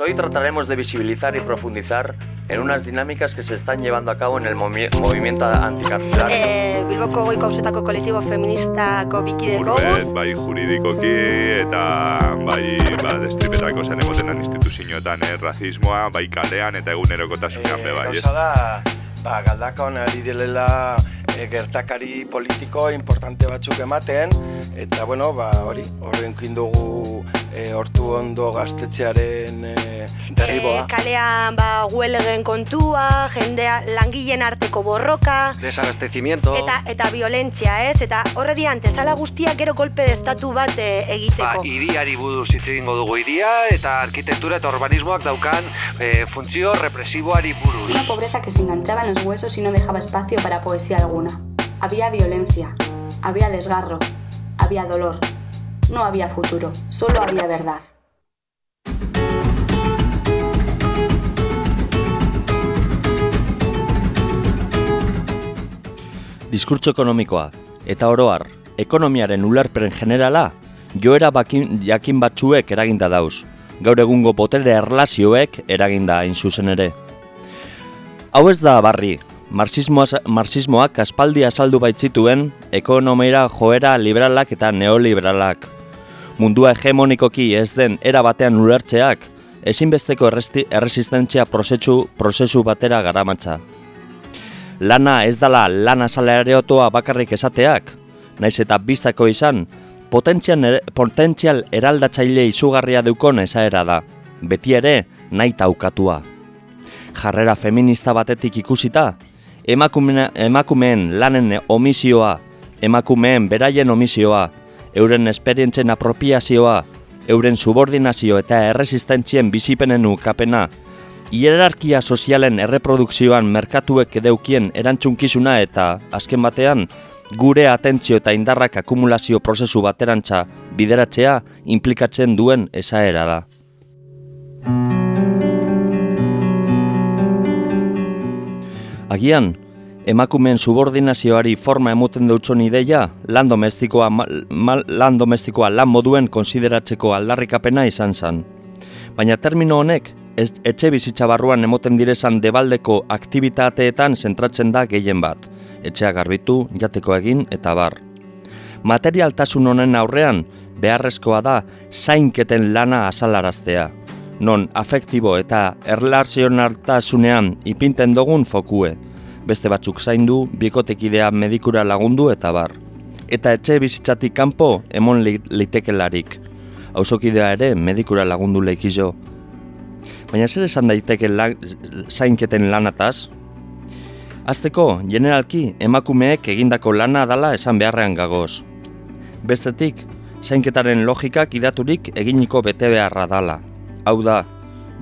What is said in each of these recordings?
hoy trataremos de visibilizar y profundizar en unas dinámicas que se están llevando a cabo en el movi movimiento anticarcelar. Eh, Bilboko goiko hausetako kolektibo feministako bikideko Urbet, bai juridikoki eta bai ba, destripetako zen emotenan instituzioetan eh, razismoa, bai kalean eta egunerokotasunean be bai, ez? Gauza da, ba, galdakon ari direla e, gertakari politiko importante batzuk ematen, eta bueno, ba, hori, horren dugu e, hortu ondo gaztetxearen e, derriboa. Eh, kalean ba, huelegen kontua, jendea langileen arteko borroka, Desabastecimiento. eta eta violentzia, ez? Eta horre dian, tezala guztiak gero kolpe de estatu bat Ba, egiteko. iriari buruz hitz egingo dugu iria eta arkitektura eta urbanismoak daukan eh, funtzio represiboari buruz. Una pobreza que se enganchaba en los huesos y no dejaba espacio para poesía alguna. Había violencia, había desgarro, había dolor. No había futuro, solo había verdad. Diskurtso ekonomikoa eta oroar, ekonomiaren ulerperen generala, joera bakin, jakin batzuek eraginda dauz. Gaur egungo botere erlazioek eraginda hain zuzen ere. Hau ez da barri, marxismoa, marxismoak aspaldi azaldu baitzituen ekonomira joera liberalak eta neoliberalak. Mundua hegemonikoki ez den era batean ulertzeak, ezinbesteko erresti, erresistentzia prozesu, prozesu batera garamatza. Lana ez dala lana asalariatoa bakarrik esateak, naiz eta biztako izan, potentzial, potentzial eraldatzaile izugarria deukon esaera da, beti ere nahi taukatua. Jarrera feminista batetik ikusita, emakume, emakumeen lanen omisioa, emakumeen beraien omisioa, euren esperientzen apropiazioa, euren subordinazio eta erresistentzien bizipenen ukapena, hierarkia sozialen erreprodukzioan merkatuek edeukien erantzunkizuna eta, azken batean, gure atentzio eta indarrak akumulazio prozesu baterantza bideratzea implikatzen duen esaera da. Agian, emakumeen subordinazioari forma emoten dutxon ideia, lan domestikoa, ma, ma- lan domestikoa lan moduen konsideratzeko aldarrikapena izan zen. Baina termino honek, ez, etxe bizitza barruan emoten direzan debaldeko aktibitateetan zentratzen da gehien bat. Etxea garbitu, jateko egin eta bar. Materialtasun honen aurrean, beharrezkoa da zainketen lana azalaraztea. Non afektibo eta erlazionartasunean ipinten dugun fokue. Beste batzuk zaindu, bikotekidea medikura lagundu eta bar. Eta etxe bizitzatik kanpo emon li- litekelarik. Hauzokidea ere medikura lagundu leikizo. Baina zer esan daiteke la, zainketen lanataz? Azteko, generalki, emakumeek egindako lana dala esan beharrean gagoz. Bestetik, zainketaren logikak idaturik eginiko bete beharra dala. Hau da,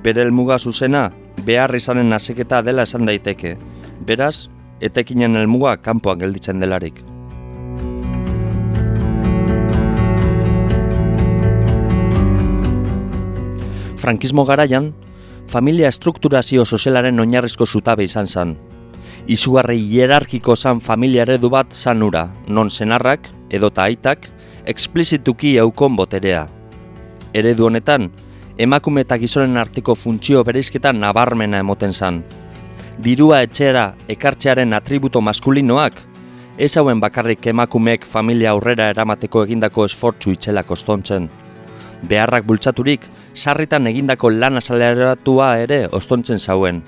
bere helmuga zuzena, behar izanen haseketa dela esan daiteke. Beraz, etekinen helmuga kanpoan gelditzen delarik. Frankismo garaian, familia estrukturazio sozialaren oinarrizko zutabe izan zen. Izugarri hierarkiko zan familia eredu bat zanura, non senarrak, edota aitak, eksplizituki eukon boterea. Eredu honetan, emakume eta gizonen arteko funtzio bereizketan nabarmena emoten zan. Dirua etxera ekartzearen atributo maskulinoak, ez hauen bakarrik emakumeek familia aurrera eramateko egindako esfortzu itxela kostontzen. Beharrak bultzaturik, sarritan egindako lan asaleratua ere ostontzen zauen.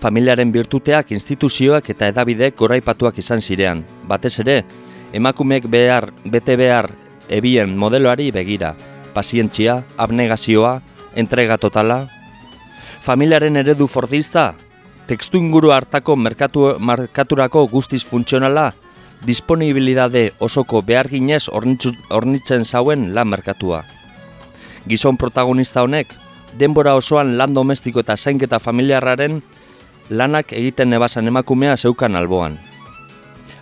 Familiaren birtuteak, instituzioak eta edabideek goraipatuak izan zirean. Batez ere, emakumeek behar, bete behar ebien modeloari begira. Pazientzia, abnegazioa, entrega totala. Familiaren eredu fordista, tekstu inguru hartako merkatu, merkaturako guztiz funtzionala, disponibilidade osoko beharginez ornitzu- ornitzen zauen lan merkatua. Gizon protagonista honek, denbora osoan lan domestiko eta zainketa familiarraren lanak egiten nebasan emakumea zeukan alboan.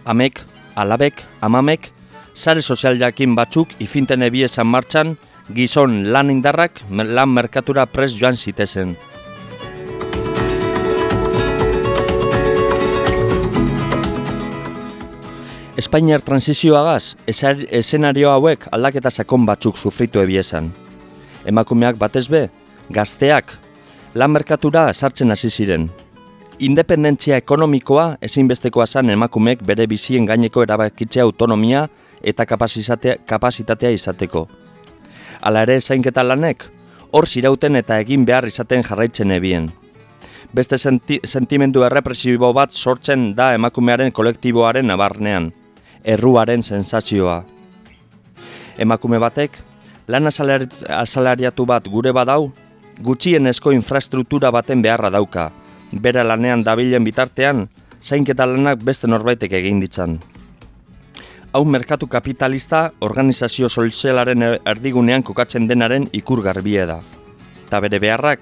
Amek, alabek, amamek, sare sozial jakin batzuk ifinten ebiezan martxan, gizon lan indarrak lan merkatura pres joan zitezen. Espainiar transizioagaz, esenario hauek aldaketa sakon batzuk sufritu ebiezan. Emakumeak batez be, Gazteak lan merkatura sartzen hasi ziren. Independentzia ekonomikoa ezinbestekoa zan emakumeek bere bizien gaineko erabakitzea autonomia eta kapasitatea, izateko. Hala ere zainketa lanek, hor zirauten eta egin behar izaten jarraitzen ebien. Beste senti, sentimendu errepresibo bat sortzen da emakumearen kolektiboaren abarnean, erruaren sensazioa. Emakume batek, lan asalari- asalariatu bat gure badau, gutxienezko infrastruktura baten beharra dauka, bere lanean dabilen bitartean, zainketa lanak beste norbaitek egin ditzan. Hau merkatu kapitalista organizazio sozialaren erdigunean kokatzen denaren ikurgarbie da. Ta bere beharrak,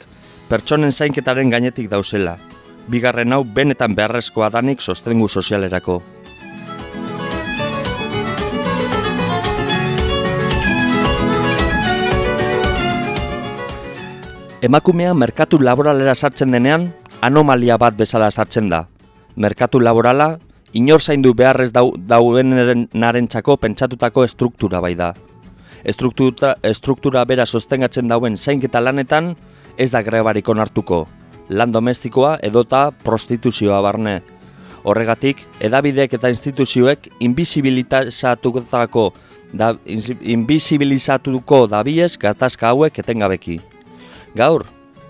pertsonen zainketaren gainetik dauzela. Bigarren hau benetan beharrezkoa danik sostengu sozialerako. Emakumea merkatu laboralera sartzen denean, anomalia bat bezala sartzen da. Merkatu laborala, inor zaindu beharrez dau, dauenarentzako pentsatutako estruktura bai da. Estruktura, estruktura bera sostengatzen dauen zainketa lanetan, ez da grebarik onartuko, lan domestikoa edota prostituzioa barne. Horregatik, edabideek eta instituzioek invisibilizatuko da, invisibilizatuko dabiez gatazka hauek etengabeki. Gaur,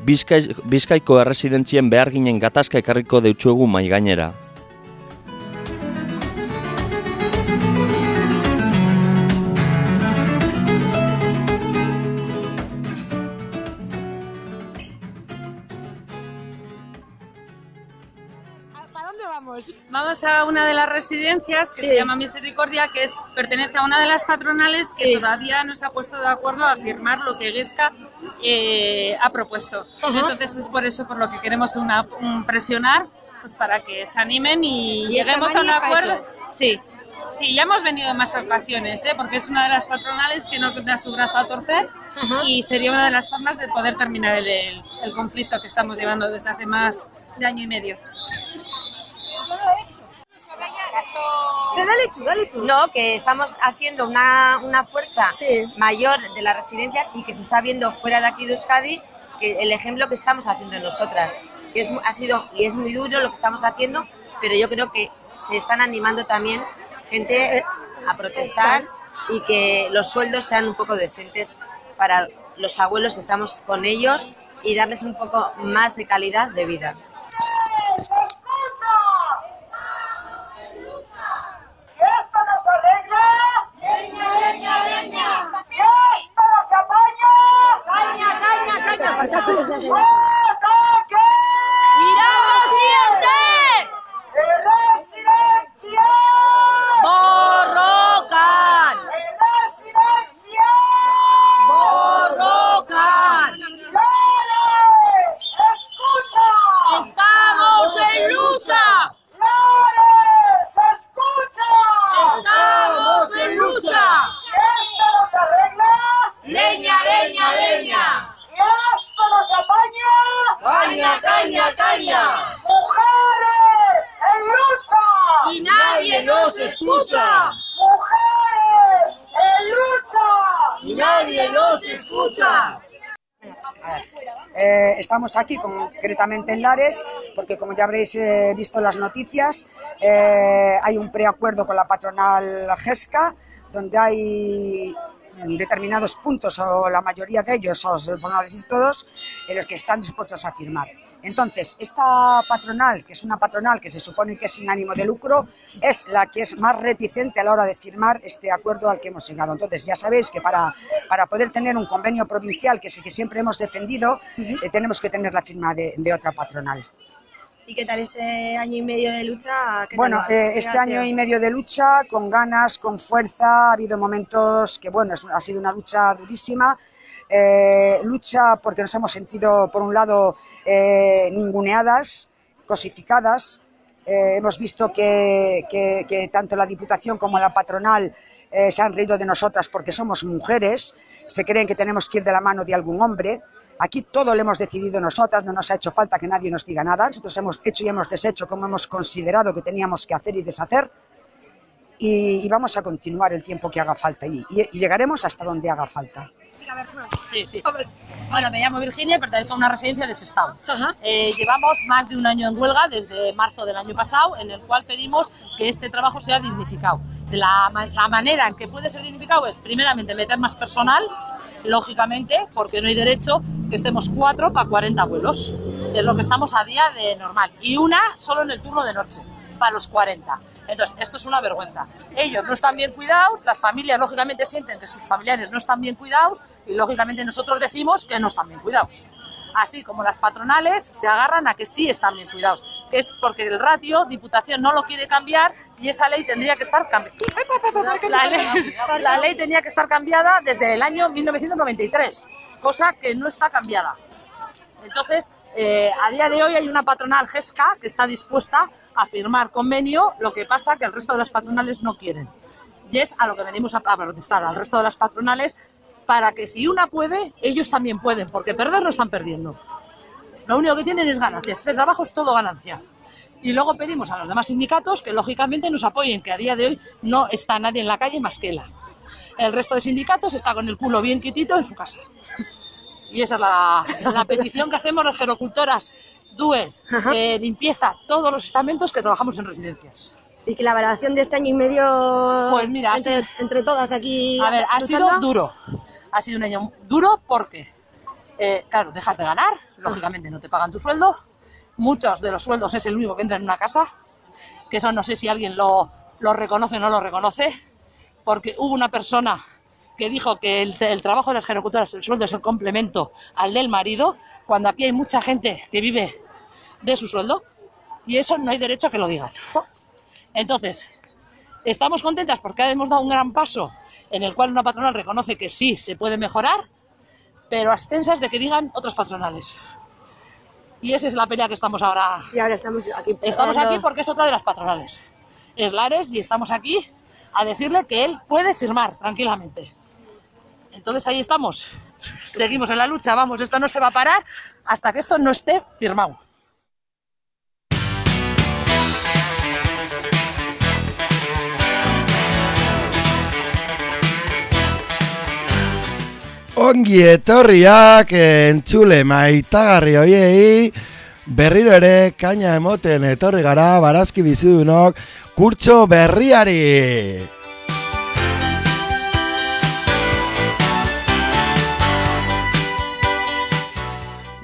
Bizkai, Bizkaiko erresidentzien behar ginen gatazka ekarriko deutsuegu mai gainera. Vamos? Vamos a una de las residencias que Sí. se llama Misericordia, que es pertenece a una de las patronales que Sí. todavía no se ha puesto de acuerdo a firmar lo que Gesca eh, ha propuesto. Ajá. Entonces es por eso por lo que queremos una, un presionar, pues para que se animen y, ¿Y lleguemos a un acuerdo. Sí. Sí, ya hemos venido en más ocasiones, ¿eh? porque es una de las patronales que no da su brazo a torcer Ajá. y sería una de las formas de poder terminar el, el- el conflicto que estamos llevando desde hace más de año y medio. Dale tú, dale tú. No, que estamos haciendo una, una fuerza Sí. mayor de las residencias y que se está viendo fuera de aquí de Euskadi que el ejemplo que estamos haciendo nosotras. Que es, ha sido y es muy duro lo que estamos haciendo, pero yo creo que se están animando también gente a protestar y que los sueldos sean un poco decentes para los abuelos que estamos con ellos y darles un poco más de calidad de vida. esto nos arregla, leña, leña, leña. Si esto nos apaña, caña, caña, caña. ¡Ataque! ¡Miramos siguiente! ¡Residencia! ¡Borrocan! ¡Residencia! ¡Borrocan! ¡Lares! ¡Escucha! ¡Estamos en lucha! ¡Lares! ¡Escucha! ¡Estamos en lucha! Si esto nos arregla, leña, leña, leña. Si esto nos apaña, caña, caña, caña. Mujeres en lucha. Y nadie nos escucha. Mujeres en lucha. Y nadie nos escucha. Eh, estamos aquí concretamente en Lares porque como ya habréis eh, visto en las noticias eh, hay un preacuerdo con la patronal GESCA donde hay determinados puntos o la mayoría de ellos, o por no decir todos, en los que están dispuestos a firmar. Entonces, esta patronal, que es una patronal que se supone que es sin ánimo de lucro, es la que es más reticente a la hora de firmar este acuerdo al que hemos llegado. Entonces, ya sabéis que para, para poder tener un convenio provincial, que es el que siempre hemos defendido, eh, tenemos que tener la firma de, de otra patronal. ¿Y qué tal este año y medio de lucha? ¿Qué tal Bueno, eh, ¿Qué este año y medio de lucha, con ganas, con fuerza, ha habido momentos que, bueno, es- ha sido una lucha durísima. Eh, lucha porque nos hemos sentido, por un lado, eh, ninguneadas, cosificadas. Eh, hemos visto que, que- que tanto la Diputación como la patronal eh, se han reído de nosotras porque somos mujeres, se creen que tenemos que ir de la mano de algún hombre. Aquí todo lo hemos decidido nosotras, no nos ha hecho falta que nadie nos diga nada. Nosotros hemos hecho y hemos deshecho como hemos considerado que teníamos que hacer y deshacer. Y, y vamos a continuar el tiempo que haga falta y, y- y llegaremos hasta donde haga falta. Sí, sí. Bueno, me llamo Virginia y pertenezco a una residencia de Sestao. Eh, llevamos más de un año en huelga, desde marzo del año pasado, en el cual pedimos que este trabajo sea dignificado. La, la manera en que puede ser dignificado es, primeramente, meter más personal, lógicamente, porque no hay derecho que estemos cuatro para 40 vuelos. Es lo que estamos a día de normal. Y una solo en el turno de noche, para los 40. Entonces, esto es una vergüenza. Ellos no están bien cuidados, las familias lógicamente sienten que sus familiares no están bien cuidados y lógicamente nosotros decimos que no están bien cuidados. Así como las patronales se agarran a que sí están bien cuidados, que es porque el ratio Diputación no lo quiere cambiar y esa ley tendría que estar cambiada. La ley, la ley tenía que estar cambiada desde el año 1993, cosa que no está cambiada. Entonces, eh, a día de hoy hay una patronal GESCA que está dispuesta a firmar convenio, lo que pasa que el resto de las patronales no quieren. Y es a lo que venimos a, a protestar, al resto de las patronales, para que si una puede, ellos también pueden, porque perder no están perdiendo. Lo único que tienen es ganancia. Este trabajo es todo ganancia. Y luego pedimos a los demás sindicatos que lógicamente nos apoyen, que a día de hoy no está nadie en la calle más que ELA. El resto de sindicatos está con el culo bien quitito en su casa. Y esa es la, la petición que hacemos las gerocultoras, DUES, eh, limpieza, todos los estamentos que trabajamos en residencias. Y que la valoración de este año y medio Pues mira, entre, sido- entre todas aquí A ver, ha sido duro. Ha sido un año duro porque, eh, claro, dejas de ganar, lógicamente no te pagan tu sueldo. Muchos de los sueldos es el único que entra en una casa, que eso no sé si alguien lo, lo reconoce o no lo reconoce, porque hubo una persona que dijo que el, trabajo de las gerocultoras, el sueldo es el complemento al del marido, cuando aquí hay mucha gente que vive de su sueldo, y eso no hay derecho a que lo digan. Entonces, estamos contentas porque hemos dado un gran paso en el cual una patronal reconoce que sí se puede mejorar, pero a expensas de que digan otras patronales. Y esa es la pelea que estamos ahora. Y ahora estamos aquí. Estamos aquí porque es otra de las patronales. Es Lares y estamos aquí a decirle que él puede firmar tranquilamente. Entonces ahí estamos. Seguimos en la lucha, vamos, esto no se va a parar hasta que esto no esté firmado. Ongi etorriak entzule maitagarri hoiei berriro ere kaina emoten etorri gara barazki bizidunok kurtso berriari.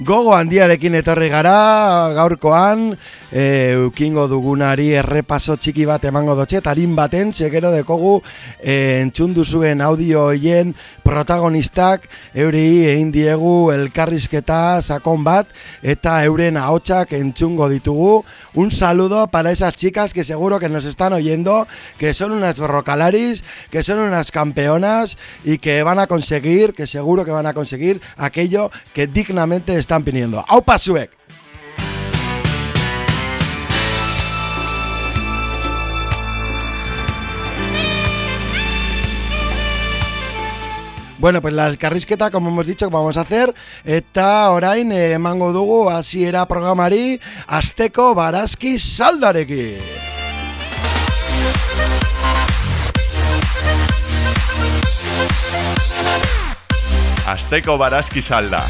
Gogo handiarekin etorri gara gaurkoan, e, ukingo dugunari errepaso txiki bat emango dotxe, tarin baten, txekero dekogu e, entzundu zuen audio hoien protagonistak, euri egin diegu elkarrizketa sakon bat, eta euren ahotsak entzungo ditugu. Un saludo para esas chicas que seguro que nos están oyendo, que son unas borrocalaris, que son unas campeonas y que van a conseguir, que seguro que van a conseguir aquello que dignamente están pidiendo. ¡Aupa! Bueno, pues la elkarrizketa, como hemos dicho, vamos a hacer, eta orain eh, emango dugu hasiera programari asteko barazki saldarekin. Asteko barazki salda.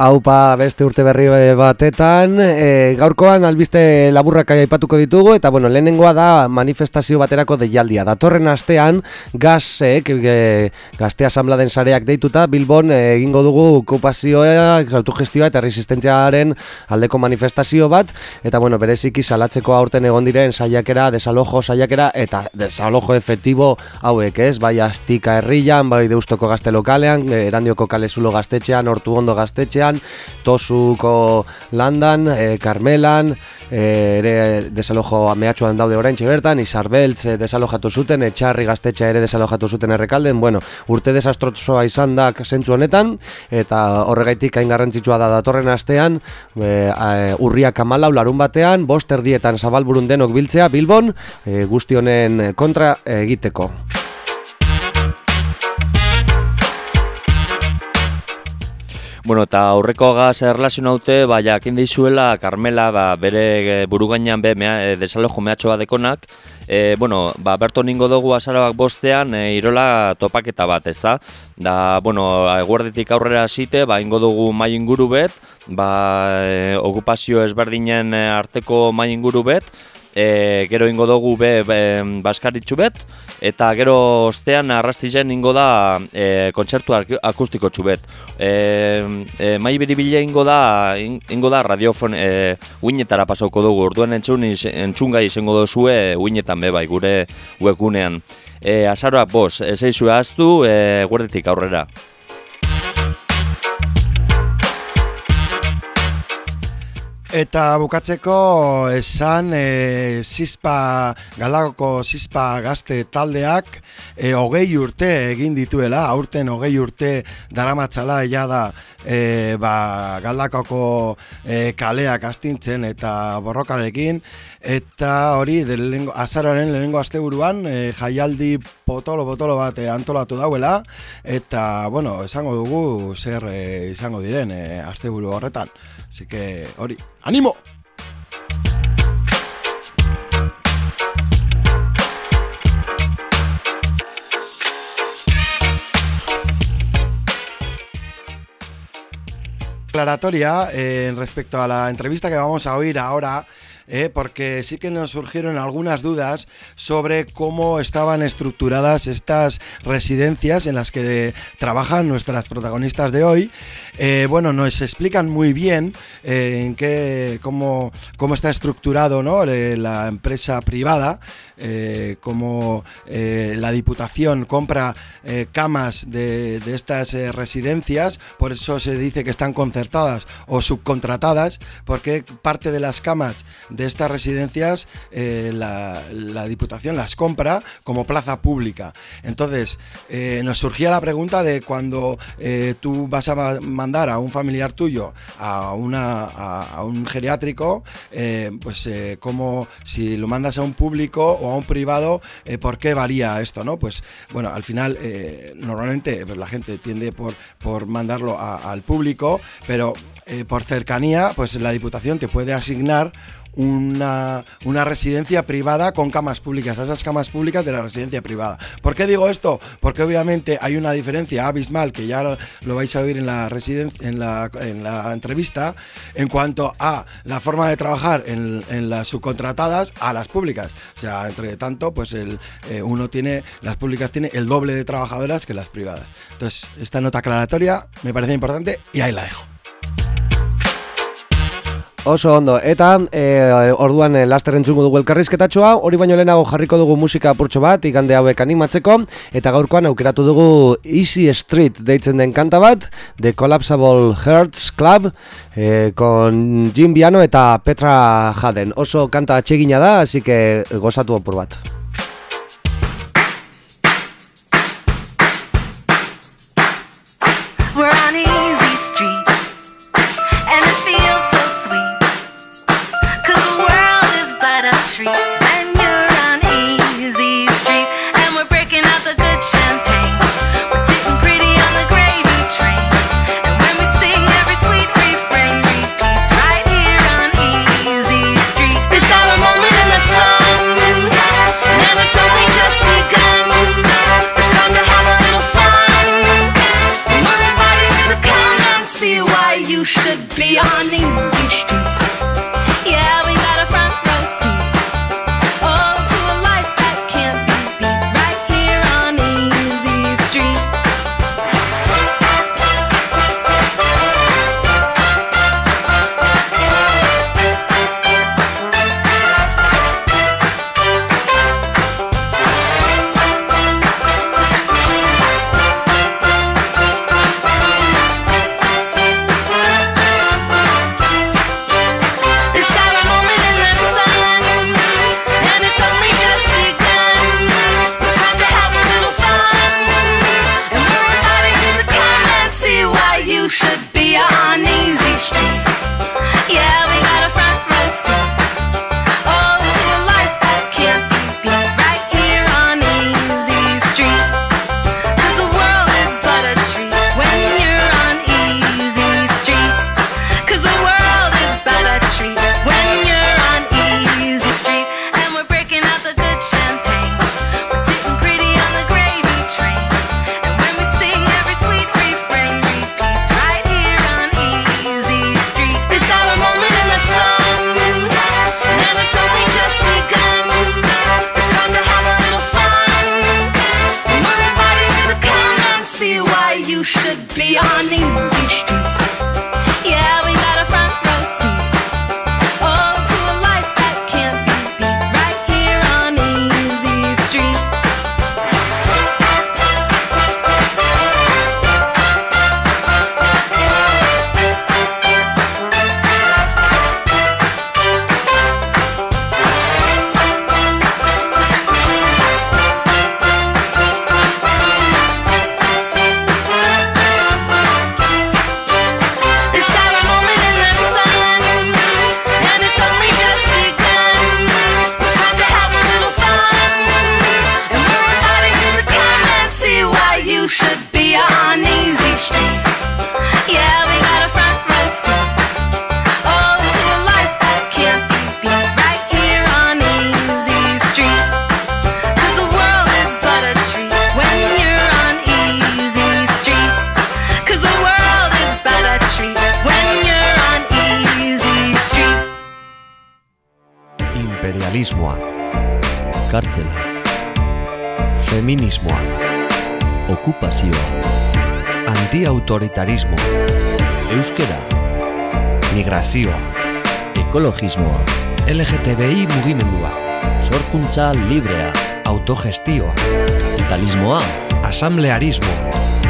Haupa beste urte berri batetan, e, gaurkoan albiste laburrak aipatuko ditugu, eta bueno, lehenengoa da manifestazio baterako deialdia. Datorren astean, gazek, e, gazte asambladen sareak deituta, Bilbon e, egingo dugu okupazioa, autogestioa eta resistentziaren aldeko manifestazio bat, eta bueno, bereziki salatzeko aurten egon diren saiakera, desalojo saiakera, eta desalojo efektibo hauek, ez? Bai astika herrian, bai deustoko gazte lokalean, erandioko kalezulo gaztetxean, hortu ondo gaztetxean, Tosuko landan, e, Karmelan, e, ere desalojo ameatxuan daude oraintxe bertan, Isarbeltz e, desalojatu zuten, Etxarri gaztetxa ere desalojatu zuten errekalden, bueno, urte desastrozoa izan da zentzu honetan, eta horregaitik hain garrantzitsua da datorren astean, e, urriak amalau larun batean, bost erdietan zabalburun denok biltzea Bilbon, e, guzti honen kontra egiteko. Bueno, eta aurreko gaz erlazionaute, ba, jakin dizuela, Carmela, ba, bere burugainan be, mea, desalojo mehatxo badekonak, e, bueno, ba, berto ningo dugu azaroak bostean e, irola topaketa bat, ez da? Da, bueno, eguerdetik aurrera zite, ba, ingo dugu mai inguru bet, ba, e, okupazio ezberdinen arteko mai inguru bet, e, gero ingo dugu be, be baskaritxu bet, eta gero ostean arrastizen ingo da e, kontzertu akustiko txubet. E, e, mai biribile ingo da, ingo da radiofon e, uinetara pasauko dugu, orduan entzun, entzungai izango dozue uinetan be bai, gure webgunean. E, azaroak bos, ez eizu ahaztu, e, guardetik aurrera. Eta bukatzeko esan e, zizpa, galagoko zizpa gazte taldeak e, hogei urte egin dituela, aurten hogei urte daramatzala ea da e, ba, galdakoko e, kaleak astintzen eta borrokarekin eta hori lehengo, azararen lehenengo asteburuan e, jaialdi potolo-potolo bat e, antolatu dauela eta bueno, esango dugu zer e, izango diren e, asteburu horretan. Así que, hori, ¡animo! Aclaratoria eh, respecto a la entrevista que vamos a oír ahora ¿eh? porque sí que nos surgieron algunas dudas sobre cómo estaban estructuradas estas residencias en las que trabajan nuestras protagonistas de hoy. Eh, bueno, nos explican muy bien eh, en qué, cómo, cómo está estructurado ¿no? la empresa privada eh, eh, la Diputación compra eh, camas de, estas residencias, por eso se dice que están concertadas o subcontratadas, porque parte de las camas estas residencias la, Diputación las compra como plaza pública. Entonces, nos surgía la pregunta de cuando tú vas a mandar a un familiar tuyo a, una, a, un geriátrico, pues como si lo mandas a un público o a un privado, eh, ¿por qué varía esto? ¿no? Pues bueno, al final eh, normalmente pues, la gente tiende por, por mandarlo al público, pero eh, por cercanía, pues la Diputación te puede asignar una, una, residencia privada con camas públicas, esas camas públicas de la residencia privada. ¿Por qué digo esto? Porque obviamente hay una diferencia abismal que ya lo, vais a oír en la, en la, en la entrevista en cuanto a la forma de trabajar en, en, las subcontratadas a las públicas. O sea, entre tanto, pues el, eh, uno tiene, las públicas tiene el doble de trabajadoras que las privadas. Entonces, esta nota aclaratoria me parece importante y ahí la dejo. Oso ondo, eta e, orduan e, laster entzungu dugu elkarrizketatxoa, hori baino lehenago jarriko dugu musika apurtxo bat, ikande hauek animatzeko, eta gaurkoan aukeratu dugu Easy Street deitzen den kanta bat, The Collapsible Hearts Club, e, con Jim Biano eta Petra Jaden. Oso kanta txegina da, así que gozatu apur bat. Sorkuntza librea. Autogestioa. Kapitalismoa. Asamblearismo.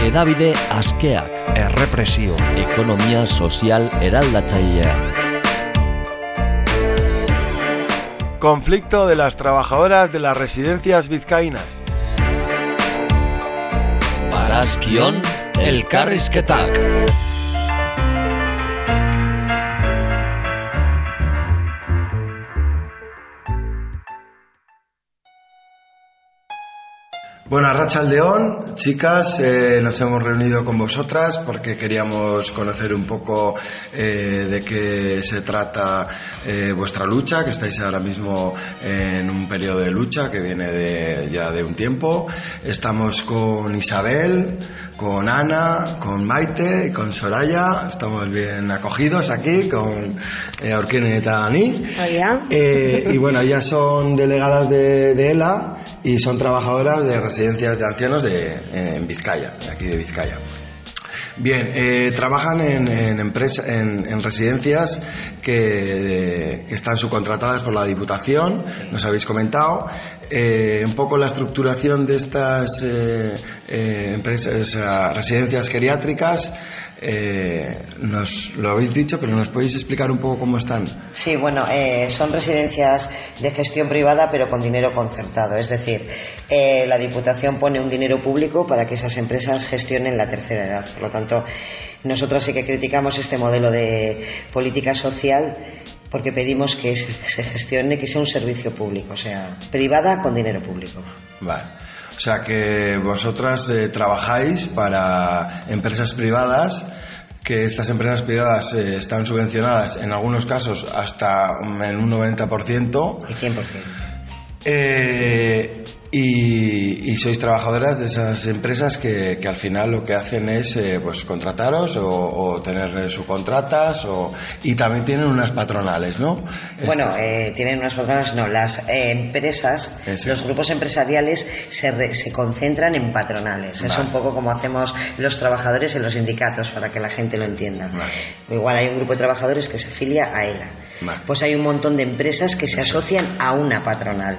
Edabide askeak. Errepresio. Ekonomia sozial eraldatzailea. Conflicto de las trabajadoras de las residencias vizcaínas. Barazkion elkarrizketak. Bueno, Arrachaldeón, chicas, eh, nos hemos reunido con vosotras porque queríamos conocer un poco eh, de qué se trata eh, vuestra lucha, que estáis ahora mismo en un periodo de lucha que viene de, ya de un tiempo. Estamos con Isabel, con Ana, con Maite y con Soraya. Estamos bien acogidos aquí con Aurkene y Tani. Eh, y bueno, ellas son delegadas de, de ELA y son trabajadoras de residencias de ancianos de, en Vizcaya, de aquí de Vizcaya. Bien, eh, trabajan en, en, empresa- en- en residencias que, están subcontratadas por la Diputación, nos habéis comentado. Eh, un poco la estructuración de estas eh, empresas, residencias geriátricas, eh, nos lo habéis dicho, pero nos podéis explicar un poco cómo están. Sí, bueno, eh, son residencias de gestión privada pero con dinero concertado. Es decir, eh, la Diputación pone un dinero público para que esas empresas gestionen la tercera edad. Por lo tanto, nosotros sí que criticamos este modelo de política social porque pedimos que se gestione, que sea un servicio público, o sea, privada con dinero público. Vale. O sea que vosotras eh, trabajáis para empresas privadas, que estas empresas privadas eh, están subvencionadas en algunos casos hasta en un 90%. Y 100%. Eh, y, y sois trabajadoras de esas empresas que, que al final lo que hacen es eh, pues contrataros o, o tener eh, subcontratas o, y también tienen unas patronales, ¿no? Bueno, Este- eh, tienen unas patronas, no, las eh, empresas, los grupos empresariales se, re- se concentran en patronales. Es un poco como hacemos los trabajadores en los sindicatos, para que la gente lo entienda. Igual hay un grupo de trabajadores que se afilia a ELA. Pues hay un montón de empresas que se asocian a una patronal.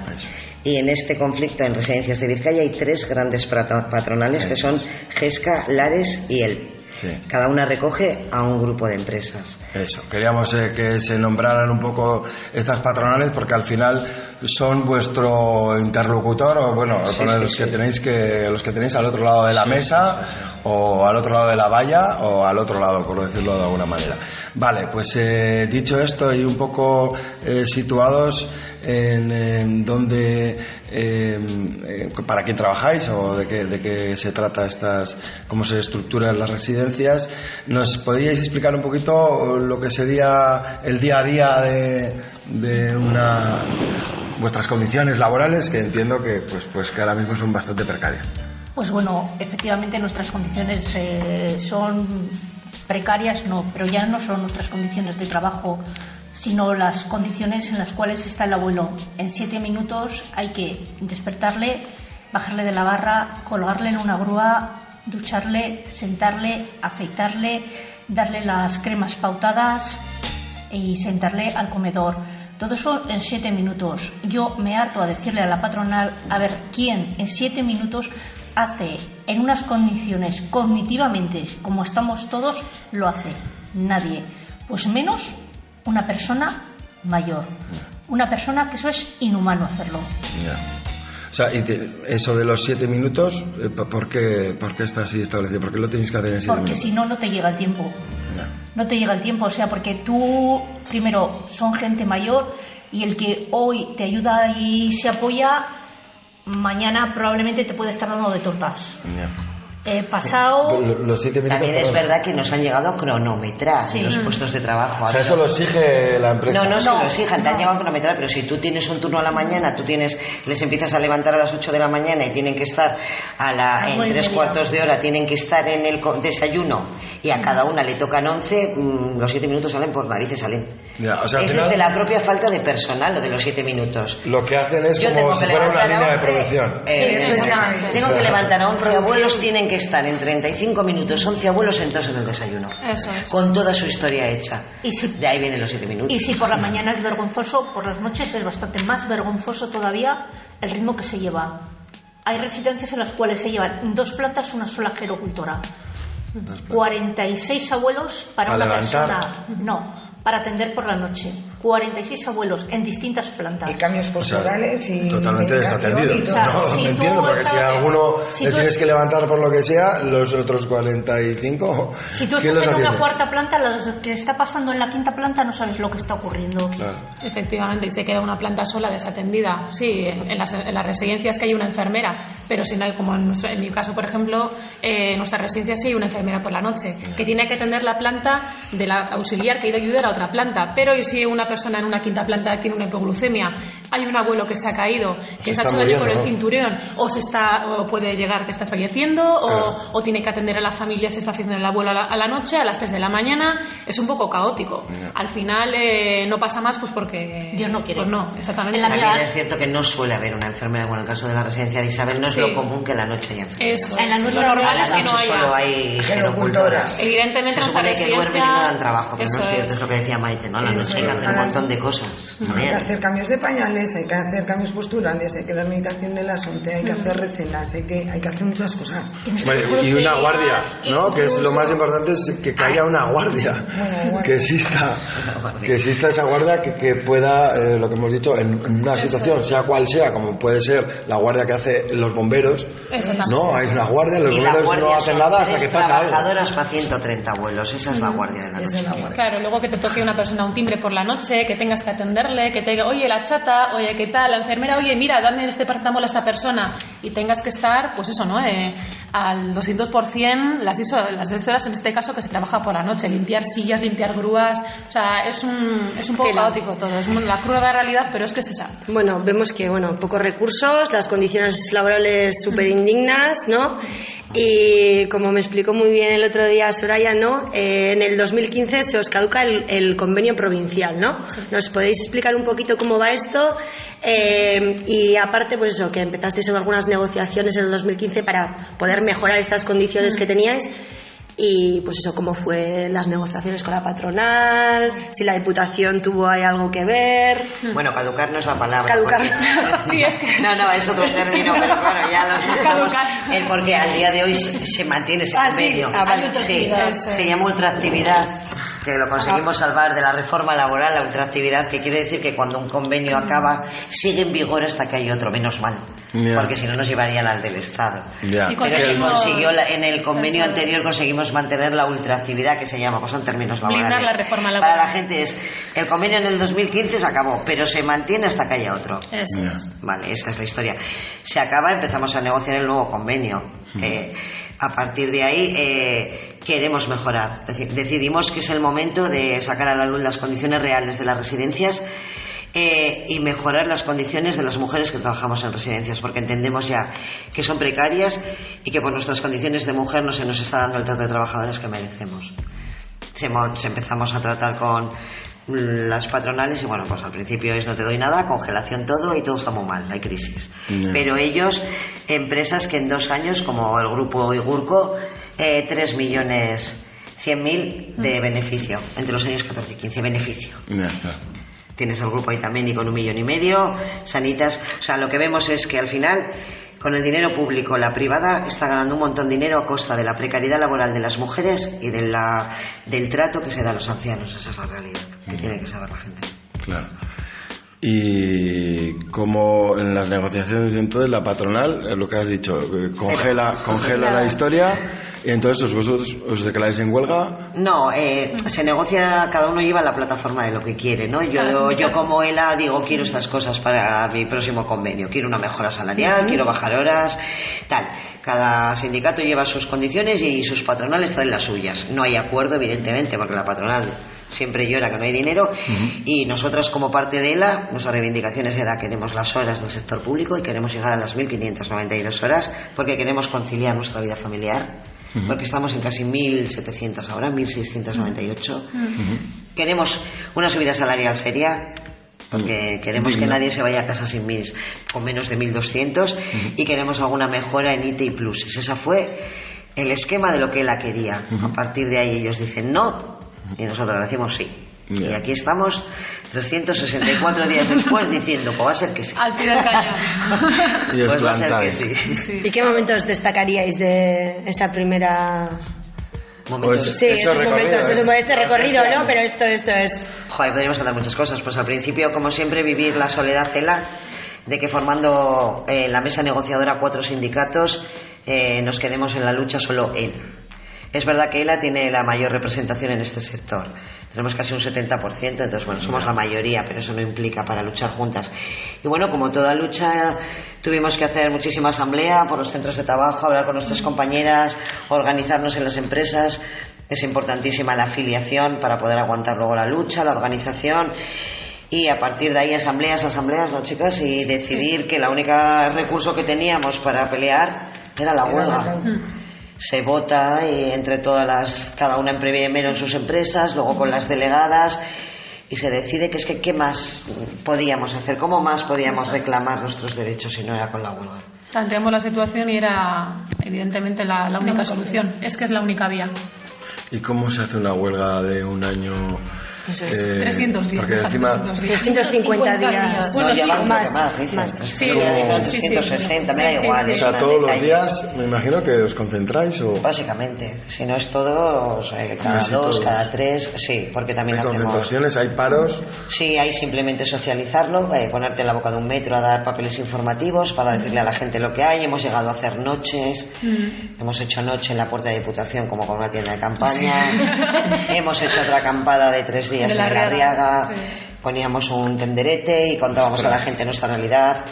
Y en este conflicto en residencias de Vizcaya hay tres grandes patronales que son GESCA, Lares y ELVI. Sí. Cada una recoge a un grupo de empresas. Eso, queríamos eh, que se nombraran un poco estas patronales porque al final son vuestro interlocutor o bueno, Sí, con sí, los que tenéis que los que tenéis al otro lado de la mesa o al otro lado de la valla o al otro lado, por decirlo de alguna manera. Vale, pues eh, dicho esto y un poco eh, situados en, en dónde eh, eh, para quién trabajáis o de qué, de qué se trata estas, cómo se estructuran las residencias. ¿Nos podríais explicar un poquito lo que sería el día a día de, de una vuestras condiciones laborales que entiendo que pues pues que ahora mismo son bastante precarias. Pues bueno, efectivamente nuestras condiciones eh, son precarias, no, pero ya no son nuestras condiciones de trabajo, sino las condiciones en las cuales está el abuelo. En siete minutos hay que despertarle, bajarle de la barra, colgarle en una grúa, ducharle, sentarle, afeitarle, darle las cremas pautadas y sentarle al comedor. Todo eso en siete minutos. Yo me harto a decirle a la patronal, a ver, ¿quién en siete minutos hace en unas condiciones cognitivamente como estamos todos, lo hace? Nadie. Pues menos una persona mayor. Una persona que eso es inhumano hacerlo. Ya. O sea, y te- eso de los siete minutos, eh, ¿por qué, ¿por qué está así establecido? ¿Por qué lo tenéis que hacer en siete Porque minutos? si no, no te llega el tiempo. No te llega el tiempo, o sea, porque tú, primero, son gente mayor y el que hoy te ayuda y se apoya, mañana probablemente te puede estar dando de tortas. Ya. Eh, pasado... Lo- Los siete minutos. También es verdad que nos han llegado a cronometrar Sí. los Mm. puestos de trabajo. O sea, eso lo exige la empresa. No, no es que lo exijan, te han llegado a cronometrar, pero si tú tienes un turno a la mañana, tú tienes, les empiezas a levantar a las 8 de la mañana y tienen que estar a la, Ah, en tres bien. cuartos de hora tienen que estar en el co- desayuno y a cada una le tocan 11, mm, los siete minutos salen por narices, salen. Ya, o sea, es final- desde la propia falta de personal lo de los siete minutos. Lo que hacen es Yo como si fuera una levantar a línea de 11, producción. Eh, exactamente. tengo que levantar a 11 abuelos, tienen que estar en 35 minutos, 11 abuelos sentados en el desayuno. Eso es. Con toda su historia hecha. Y si, De ahí vienen los 7 minutos. y si por la mañana es vergonzoso, por las noches es bastante más vergonzoso todavía el ritmo que se lleva. Hay residencias en las cuales se llevan dos plantas una sola gerocultora. 46 abuelos para, ¿Para una levantar? persona. No, para atender por la noche. 46 abuelos en distintas plantas. Y cambios posturales y Totalmente desatendido. y todo. O sea, no, si me entiendo, porque si a alguno si le tienes es- que levantar por lo que sea, los otros 45, Si tú ¿quién estás en una cuarta planta, lo que está pasando en la quinta planta no sabes lo que está ocurriendo. Claro. Efectivamente, y se queda una planta sola desatendida. Sí, en, en las, en las residencias que hay una enfermera, pero si no hay, como en, nuestro- en mi caso, por ejemplo, eh, en nuestra residencia sí hay una enfermera por la noche, que tiene que atender la planta de la auxiliar que ha ido a ayudar a otra planta. Pero y si una persona en una quinta planta tiene una hipoglucemia, hay un abuelo que se ha caído, que se, ha hecho daño con el ¿no? cinturón, o se está, o puede llegar que está falleciendo, o, Claro. o tiene que atender a la familia, se está haciendo el abuelo a la, a la noche, a las 3 de la mañana, es un poco caótico. Al final eh, no pasa más pues porque Dios no quiere. Pues no, exactamente. También es cierto que no suele haber una enfermera, como en el caso de la residencia de Isabel, no es Sí. lo común que en la noche haya enfermeras. Eso En la es. nuestra Lo normal A la es que noche no haya. solo hay gerocultoras. Evidentemente Se supone que duermen y no dan trabajo, pero no Eso es cierto, es. es lo que decía Maite, ¿no? A la noche hay que hacer A un montón de cosas. Hay que hacer cambios de pañales, hay que hacer cambios posturales, hay que dar medicación de las 11, hay que hacer recenas, hay que, hay que hacer muchas cosas. Vale, y una guardia, ¿no? Que es lo más importante es que, que haya una guardia, que exista, que exista esa guardia que, que pueda, eh, lo que hemos dicho, en, en una situación, sea cual sea, como puede ser la guardia que hace los bomberos, no, hay una guardia, los bomberos guardia no hacen nada hasta que pasa algo. trabajadoras para 130 abuelos, esa es la guardia de la noche. Claro, luego que te toque una persona un timbre por la noche, que tengas que atenderle, que te diga, oye, la chata, oye, ¿qué tal? La enfermera, oye, mira, dame este paracetamol a esta persona. Y tengas que estar, pues eso, ¿no? Eh, al 200% las 10 horas, las 10 horas en este caso que se trabaja por la noche, limpiar sillas, limpiar grúas. O sea, es un, es un poco Tela. caótico todo, es la cruda realidad, pero es que es esa. Bueno, vemos que, bueno, pocos recursos, las condiciones laborales súper indignas, ¿no? Y como me explicó muy bien el otro día Soraya, ¿no? Eh, en el 2015 se os caduca el, el convenio provincial, ¿no? ¿Nos podéis explicar un poquito cómo va esto? Eh, y aparte, pues eso, que empezasteis en algunas negociaciones en el 2015 para poder mejorar estas condiciones que teníais. Y pues eso, cómo fue las negociaciones con la patronal, si la diputación tuvo ahí algo que ver. Bueno, caducar no es la palabra. Caducar. porque- Sí, es que... No, no, es otro término, pero claro, ya lo estamos... Caducar. El porque al día de hoy se, mantiene ese Ah, sí. convenio. Ah, vale. Sí, Ultraactividad, eso se llama ultraactividad, que lo conseguimos salvar de la reforma laboral, la ultraactividad, que quiere decir que cuando un convenio acaba, sigue en vigor hasta que hay otro, menos mal. Ya. Porque si no nos llevarían al del Estado. Ya. Y Pero se consiguió, la- en el convenio anterior conseguimos mantener la ultraactividad, que se llama, pues son términos laborales. la reforma Para laboral. la gente es, el convenio en el 2015 se acabó, pero se mantiene hasta que haya otro. Eso es. Vale, esa es la historia. Se acaba, empezamos a negociar el nuevo convenio. Eh, a partir de ahí eh, queremos mejorar. Decidimos que es el momento de sacar a la luz las condiciones reales de las residencias eh, y mejorar las condiciones de las mujeres que trabajamos en residencias, porque entendemos ya que son precarias y que por nuestras condiciones de mujer no se nos está dando el trato de trabajadoras que merecemos. Se, mo- se empezamos a tratar con las patronales y bueno, pues al principio es no te doy nada, congelación todo y todo está muy mal, hay crisis. Pero ellos, empresas que en dos años, como el grupo Igurco, eh, 3 millones 100 mil de beneficio, entre los años 14 y 15, beneficio. Tienes el grupo ahí también y con un millón y medio, sanitas. O sea, lo que vemos es que al final, con el dinero público, la privada está ganando un montón de dinero a costa de la precariedad laboral de las mujeres y de la, del trato que se da a los ancianos. Esa es la realidad que tiene que saber la gente. Claro. Y como en las negociaciones entonces la patronal, es lo que has dicho, eh, congela, congela la historia entonces vosotros os declaráis en huelga. No, eh, se negocia, cada uno lleva la plataforma de lo que quiere, ¿no? Yo, yo como ELA digo, quiero estas cosas para mi próximo convenio. Quiero una mejora salarial, quiero bajar horas, tal. Cada sindicato lleva sus condiciones y sus patronales traen las suyas. No hay acuerdo, evidentemente, porque la patronal siempre llora que no hay dinero y nosotras como parte de ELA, nuestras reivindicaciones era queremos las horas del sector público y queremos llegar a las 1.592 horas porque queremos conciliar nuestra vida familiar, porque estamos en casi 1.700 ahora, 1.698. Queremos una subida salarial seria, porque queremos que nadie se vaya a casa sin mis, con menos de 1.200 y queremos alguna mejora en IT y pluses. Esa fue el esquema de lo que la quería. A partir de ahí ellos dicen no y nosotros decimos sí. Y aquí estamos 364 días después diciendo, pues va a ser que sí. Al pie del cañón. Y os Pues va a ser que sí. ¿Y qué momentos destacaríais de esa primera... Momentos. Pues Sí, esos momentos, esos- este recorrido, ¿no? Pero esto, esto es... Joder, podríamos contar muchas cosas. Pues al principio, como siempre, vivir la soledad cela de que formando eh, la mesa negociadora cuatro sindicatos eh, nos quedemos en la lucha solo él. Es verdad que ELA tiene la mayor representación en este sector. Tenemos casi un 70%, entonces bueno, somos la mayoría, pero eso no implica para luchar juntas. Y bueno, como toda lucha, tuvimos que hacer muchísima asamblea por los centros de trabajo, hablar con nuestras compañeras, organizarnos en las empresas. Es importantísima la afiliación para poder aguantar luego la lucha, la organización. Y a partir de ahí asambleas, asambleas, ¿no, chicas? Y decidir que la única recurso que teníamos para pelear era la huelga se vota y entre todas las, cada una en primero en sus empresas, luego con las delegadas y se decide que es que qué más podíamos hacer, cómo más podíamos reclamar nuestros derechos si no era con la huelga. Planteamos la situación y era evidentemente la, la única solución. Es que es la única vía. ¿Y cómo se hace una huelga de un año? Eso es. 300 días, Porque fíjate, encima 350 días. no, ya van creo más, más, dicen, más. 300, 360, me da igual. o sea, todos los días me imagino que os concentráis o Básicamente, si no es todo, o sea, cada Casi dos, todos. cada tres, sí, porque también hay hacemos... concentraciones, hay paros. Sí, hay simplemente socializarlo, eh, ponerte en la boca de un metro a dar papeles informativos para decirle a la gente lo que hay. Hemos llegado a hacer noches, hemos hecho noche en la puerta de Diputación como con una tienda de campaña. hemos hecho otra acampada de tres días De en la la Riaga, Riaga. sí. Poníamos un tenderete y contábamos a la gente nuestra realidad.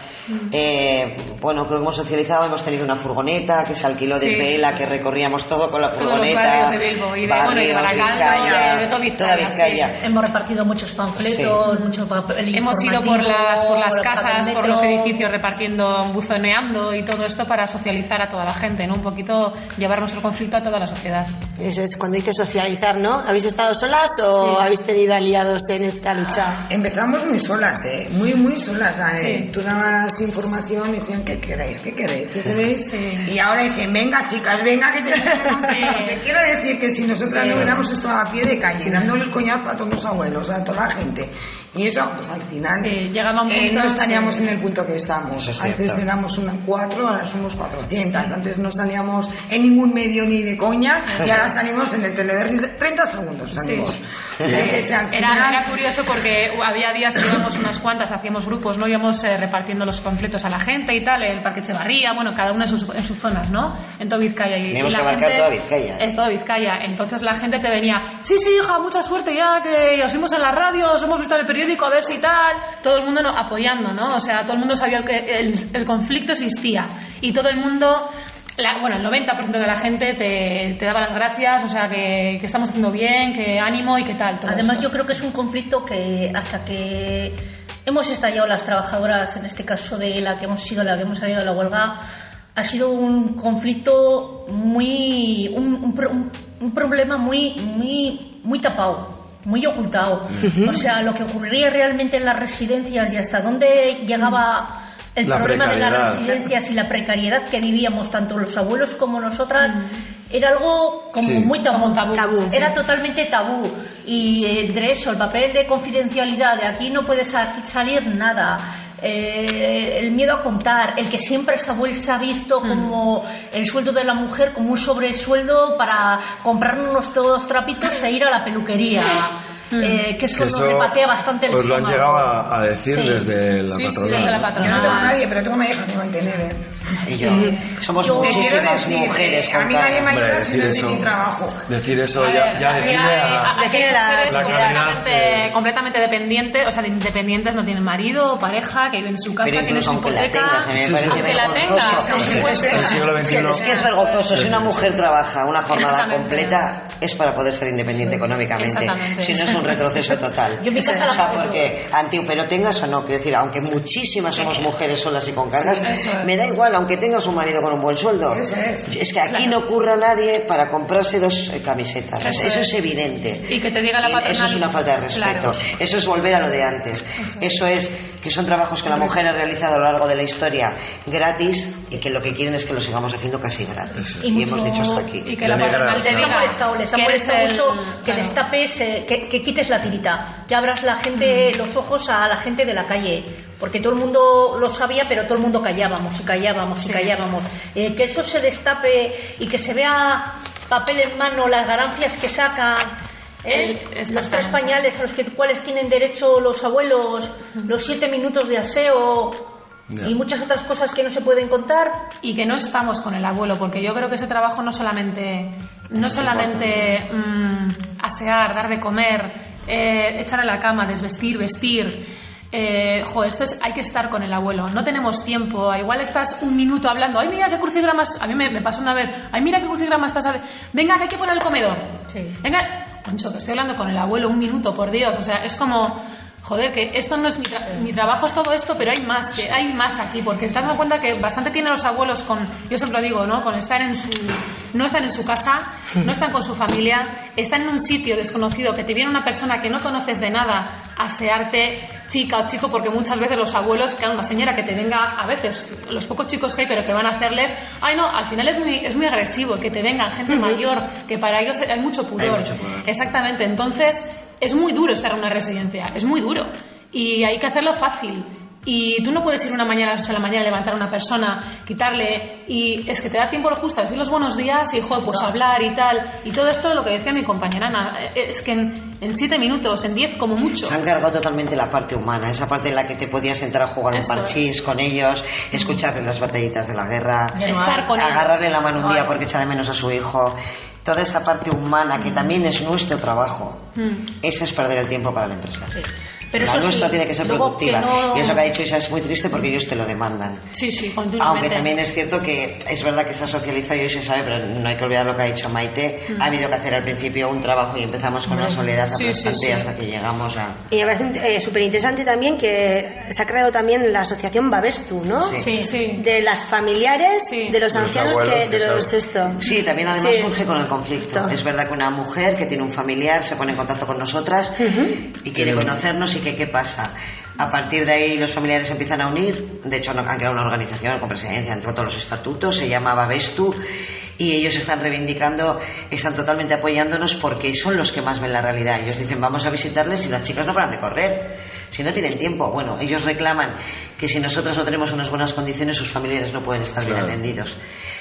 Eh, bueno, creo que hemos socializado, hemos tenido una furgoneta que se alquiló Sí. desde ELA, que recorríamos todo con la Todos los furgoneta. barrios de Bilbo y de, bueno, y de barrios, Vizcaya, de, de todo Vizcaya, toda Vizcaya. sí. Hemos repartido muchos panfletos, mucho papel Hemos ido por las, por las por casas, por los edificios repartiendo, buzoneando y todo esto para socializar a toda la gente, ¿no? Un poquito llevar nuestro conflicto a toda la sociedad. Eso es cuando dices socializar, ¿no? ¿Habéis estado solas o Sí. habéis tenido aliados en esta lucha? Empezamos muy solas, ¿eh? Muy, muy solas. ¿eh? Sí. Tú dabas información y decían, ¿qué queréis? ¿Qué queréis? ¿Qué queréis? Y ahora dicen, venga, chicas, venga, que tenemos que avanzar". Te quiero decir que si nosotras Sí. no hubiéramos estado a pie de calle, dándole el coñazo a todos los abuelos, a toda la gente, y eso, pues al final Sí, llegaba un eh, punto, no estaríamos sí. en el punto que estamos. Es Antes éramos unas cuatro, ahora somos 400. Antes no salíamos en ningún medio ni de coña, y ahora salimos en el televerri 30 segundos. Salimos. Eh, o sea, al Era, final- era curioso porque había días que íbamos unas cuantas, hacíamos grupos, ¿no? Íbamos eh, repartiendo los conflictos a la gente y tal, el Parque Echevarría, bueno, cada uno en sus, en sus zonas, ¿no? En todo Vizcaya. Y, Teníamos y la que abarcar toda Vizcaya. Es toda Vizcaya. Entonces la gente te venía, sí, sí, hija, mucha suerte ya, que os vimos en la radio, os hemos visto en el periódico, a ver si tal. Todo el mundo no- apoyando, ¿no? O sea, todo el mundo sabía que el, el conflicto existía. Y todo el mundo la- bueno, el 90% de la gente te, te daba las gracias, o sea, que, que estamos haciendo bien, que ánimo y qué tal. todo Además, esto. yo creo que es un conflicto que hasta que hemos estallado las trabajadoras, en este caso de la que hemos sido, la que hemos salido de la huelga, ha sido un conflicto muy. un, un- un problema muy, muy, muy tapado. Muy ocultado. Ujú. O sea, lo que ocurría realmente en las residencias y hasta dónde llegaba el La problema de las residencias y la precariedad que vivíamos tanto los abuelos como nosotras era algo como Sí. muy tabú. Tabú. Era totalmente tabú. Y entre eso, el papel de confidencialidad, de aquí no puede sa- salir nada. Eh, el miedo a contar, el que siempre se ha, vuel- se ha visto como el sueldo de la mujer como un sobresueldo para comprarnos todos los trapitos e ir a la peluquería. Eh, que eso Que nos eso repatea bastante el os lo han llegado a, a decir Sí. desde la Sí, sí, patronal. desde la Yo no tengo a nadie, pero tengo una hija que mantener, ¿eh? Y yo, Sí. somos Yo muchísimas decir, mujeres eh, con a mí nadie me ayuda si decir no eso- mi trabajo. Decir eso ya, ya define a, define la- la calidad, completamente, eh. completamente dependientes, o sea, de independientes, no tienen marido o pareja, que viven en su casa, Pero tienen incluso su aunque la hipoteca. tengas, a mí me Sí, parece sí. aunque la vergonzoso. tengas, Es que, es vergonzoso. Si una mujer trabaja una jornada completa es para poder ser independiente económicamente. Si no es un retroceso total. Yo o sea, porque, anti, pero tengas o no, quiero decir, aunque muchísimas somos mujeres solas y con cargas, me da igual, aunque tengas un marido con un buen sueldo. Eso es. que aquí no curra nadie para comprarse dos eh, camisetas. Eso Eso, es. es evidente. Y que te diga la patronal. Eso es una falta de respeto. Claro. Eso es volver a lo de antes. Eso es que son trabajos que la mujer ha realizado a lo largo de la historia gratis y que lo que quieren es que lo sigamos haciendo casi gratis. Y Y, mucho- hemos dicho hasta aquí. Y que la patronal te Les ha diga molestado, les ha que molestado el- mucho que claro. destapes, eh, que, que quites la tirita. Ya abras la gente, los ojos a la gente de la calle. Porque todo el mundo lo sabía, pero todo el mundo callábamos y callábamos y callábamos. Eh, que eso se destape y que se vea papel en mano, las ganancias que sacan. ¿eh? Eh, Los tres pañales a los que, cuales tienen derecho los abuelos, los siete minutos de aseo y muchas otras cosas que no se pueden contar. y que no estamos con el abuelo, porque yo creo que ese trabajo no solamente, no solamente mm, asear, dar de comer, eh, echar a la cama, desvestir, vestir. Eh, jo, esto es, hay que estar con el abuelo, no tenemos tiempo, igual estás un minuto hablando, ay mira qué crucigramas, a mí me, me pasó una vez, ay mira qué crucigramas estás, haciendo. venga que hay que poner el comedor, venga, concho, que estoy hablando con el abuelo un minuto, por Dios, o sea, es como, joder, que esto no es mi, tra- mi trabajo, es todo esto, pero hay más, que hay más aquí, porque estás dando cuenta que bastante tienen los abuelos con, yo siempre lo digo, ¿no? Con estar en su, no están en su casa, no están con su familia, están en un sitio desconocido, que te viene una persona que no conoces de nada a asearte, chica o chico, porque muchas veces los abuelos, que una señora que te venga, a veces, los pocos chicos que hay, pero que van a hacerles, ay no, al final es muy, es muy agresivo, que te vengan gente mayor, que para ellos hay mucho pudor. mucho pudor. Exactamente, entonces es muy duro estar en una residencia, es muy duro. Y hay que hacerlo fácil. Y tú no puedes ir una mañana a las 8 de la mañana, levantar a una persona, quitarle, y es que te da tiempo lo justo a decir los buenos días y, joder, pues hablar y tal. Y todo esto, lo que decía mi compañera Ana, es que en, en siete minutos, en diez como mucho. Se han cargado totalmente la parte humana, esa parte en la que te podías sentar a jugar un parchís con ellos, escucharles las batallitas de la guerra, Estar con ellos. agarrarle la mano un día porque echa de menos a su hijo. Toda esa parte humana que también es nuestro trabajo. Mm. Ese es perder el tiempo para la empresa. Pero la eso sí, nuestra tiene que ser luego que productiva. no- Y eso que ha dicho Isa es muy triste porque ellos te lo demandan. Sí, sí, continuamente. Aunque también es cierto que es verdad que se socializa y hoy se sabe, pero no hay que olvidar lo que ha dicho Maite. Mm. Ha habido que hacer al principio un trabajo y empezamos con una soledad Sí, sí, aplastante sí. hasta que llegamos a... Y me parece súper interesante también que se ha creado también la asociación Babestu, ¿no? Sí. Sí, sí. De las familiares, de los Los ancianos, abuelos, que, de los esto. Sí, también además Sí. surge con el conflicto. Es verdad que una mujer que tiene un familiar se pone en contacto con nosotras y quiere conocernos y que qué pasa. A partir de ahí los familiares empiezan a unir. De hecho, han creado una organización con presidencia entre todos los estatutos. Se llama Babestu y ellos están reivindicando, están totalmente apoyándonos porque son los que más ven la realidad. Ellos dicen, vamos a visitarles y las chicas no paran de correr. Si no tienen tiempo, bueno, ellos reclaman que si nosotros no tenemos unas buenas condiciones, sus familiares no pueden estar Claro. bien atendidos.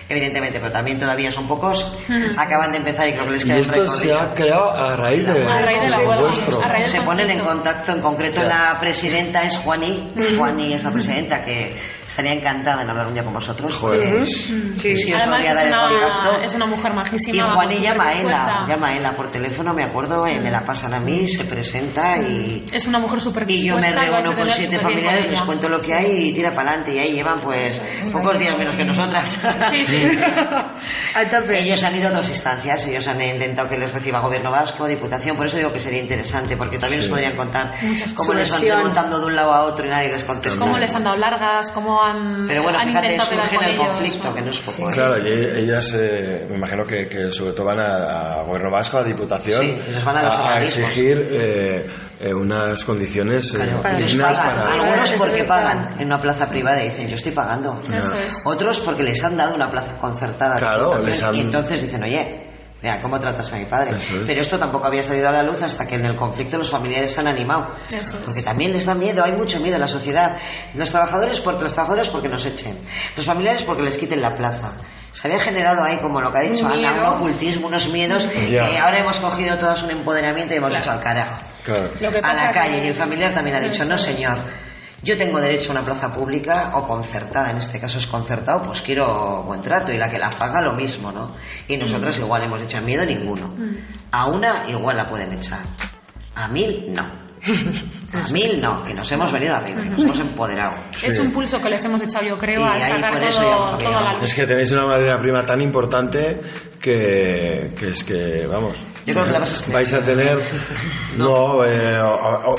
Evidentemente, pero también todavía son pocos. Mm. Acaban de empezar y creo que les Y queda un esto se ha creado a raíz de, A raíz de la de huelga, vuestro. a raíz del Se ponen en contacto, en concreto la presidenta es Juaní. Juaní es la presidenta que estaría encantada en hablar un día con vosotros. Joder. porque- Mm. Sí, sí, os Además podría es dar el una, contacto. es una mujer majísima. Y Juaní súper llama a Ela, llama a Ela por teléfono, me acuerdo, eh, me la pasan a mí, se presenta y... Es una mujer súper Y yo me y reúno con siete familiares, les cuento lo que hay y tira para adelante. Y ahí llevan pues pocos días menos que nosotras. Sí, sí. Ellos han ido a otras instancias, ellos han intentado que les reciba Gobierno Vasco, Diputación, por eso digo que sería interesante, porque también Sí. nos podrían contar Muchas cómo les van remontando de un lado a otro y nadie les contesta. Cómo les han dado largas, cómo han, Pero bueno, han fíjate, surge en el ellos. conflicto, que no es poco. ¿eh? Claro, y ellas eh, me imagino que, que sobre todo van a, a Gobierno Vasco, a Diputación, Sí, van a organismos. exigir eh, eh, unas condiciones eh, Claro, ellos dignas para... Algunos porque pagan en una plaza privada y dicen, yo estoy pagando. Eso es. Otros porque les han dado una plaza concertada. Claro, les han- Y entonces dicen, oye, vea, ¿cómo tratas a mi padre? Es. Pero esto tampoco había salido a la luz hasta que en el conflicto los familiares se han animado. Es. Porque también les da miedo, hay mucho miedo en la sociedad. Los trabajadores porque los trabajadores porque nos echen. Los familiares porque les quiten la plaza. Se había generado ahí, como lo que ha dicho Un Ana, un ocultismo, unos miedos. Ya. que ahora hemos cogido todos un empoderamiento y hemos dicho al carajo Claro. A la que- calle y el familiar también ha dicho, no señor, yo tengo derecho a una plaza pública o concertada, en este caso es concertado, pues quiero buen trato y la que la paga lo mismo, ¿no? Y nosotras igual hemos hecho miedo ninguno. A una igual la pueden echar, a mil no. A mil no, y nos hemos venido arriba, y nos hemos empoderado. Es un pulso que les hemos echado, yo creo, Y al ahí sacar todo, toda la luz. Es que tenéis una materia prima tan importante que, que es que, vamos, Yo creo que la vas a vais a tener, no, eh,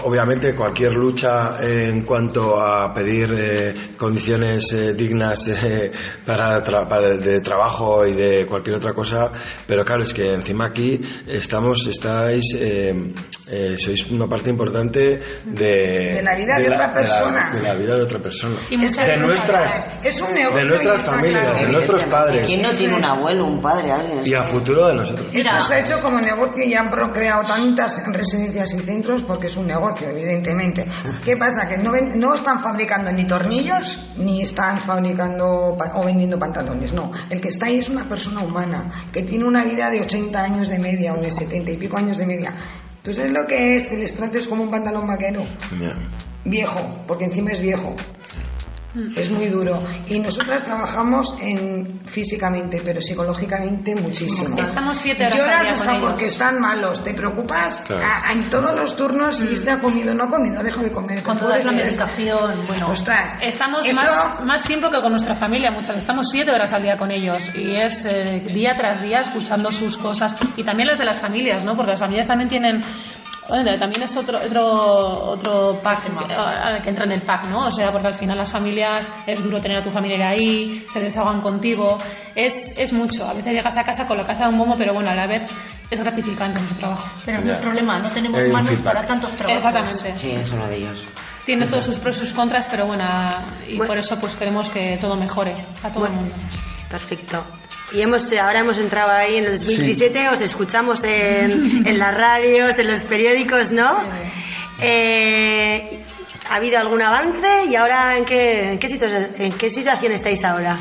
obviamente cualquier lucha en cuanto a pedir eh, condiciones eh, dignas eh, para, tra- para- de trabajo y de cualquier otra cosa, pero claro, es que encima aquí estamos, estáis, eh, eh, sois una parte importante de, De la vida de otra la- persona. de la vida de otra persona. Y muchas de nuestras, es un negocio de nuestras familias, claro. de nuestros padres. ¿Quién no tiene un abuelo, un padre, alguien? Y a futuro de nosotros. Esto se ha hecho como negocio y han procreado tantas residencias y centros porque es un negocio, evidentemente. ¿Qué pasa? Que no, ven- no están fabricando ni tornillos ni están fabricando o vendiendo pantalones, no. El que está ahí es una persona humana que tiene una vida de 80 años de media o de 70 y pico años de media. ¿Tú sabes lo que es que les trates como un pantalón vaquero? Ya. Viejo, porque encima es viejo. Es muy duro. Y nosotras trabajamos en físicamente, pero psicológicamente muchísimo. Estamos siete horas al Lloras día hasta con ellos. porque están malos. ¿Te preocupas? Claro. A- en todos los turnos, si este ha comido, no ha comido, deja de comer. Con ¿Te toda la medicación, bueno. Ostras, Estamos eso- más, más tiempo que con nuestra familia, muchas veces. Estamos siete horas al día con ellos y es eh, día tras día escuchando sus cosas y también las de las familias, ¿no? Porque las familias también tienen. Bueno, también es otro otro otro pack eh, que entra en el pack, ¿no? O sea, porque al final las familias es duro tener a tu familia ahí, se desahogan contigo, es, es mucho. A veces llegas a casa con la caza de un bombo, pero bueno, a la vez es gratificante nuestro trabajo. Pero es nuestro lema, no tenemos Hay manos para tantos trabajos. Exactamente. Sí, es uno de ellos. Tiene todos sus pros y sus contras, pero bueno, y por eso pues queremos que todo mejore a todo el mundo. Perfecto. Y hemos, ahora hemos entrado ahí en el 2017, os escuchamos en, en las radios, en los periódicos, ¿no? Eh, ¿Ha habido algún avance? ¿Y ahora en qué, en qué, situa- en qué situación estáis ahora?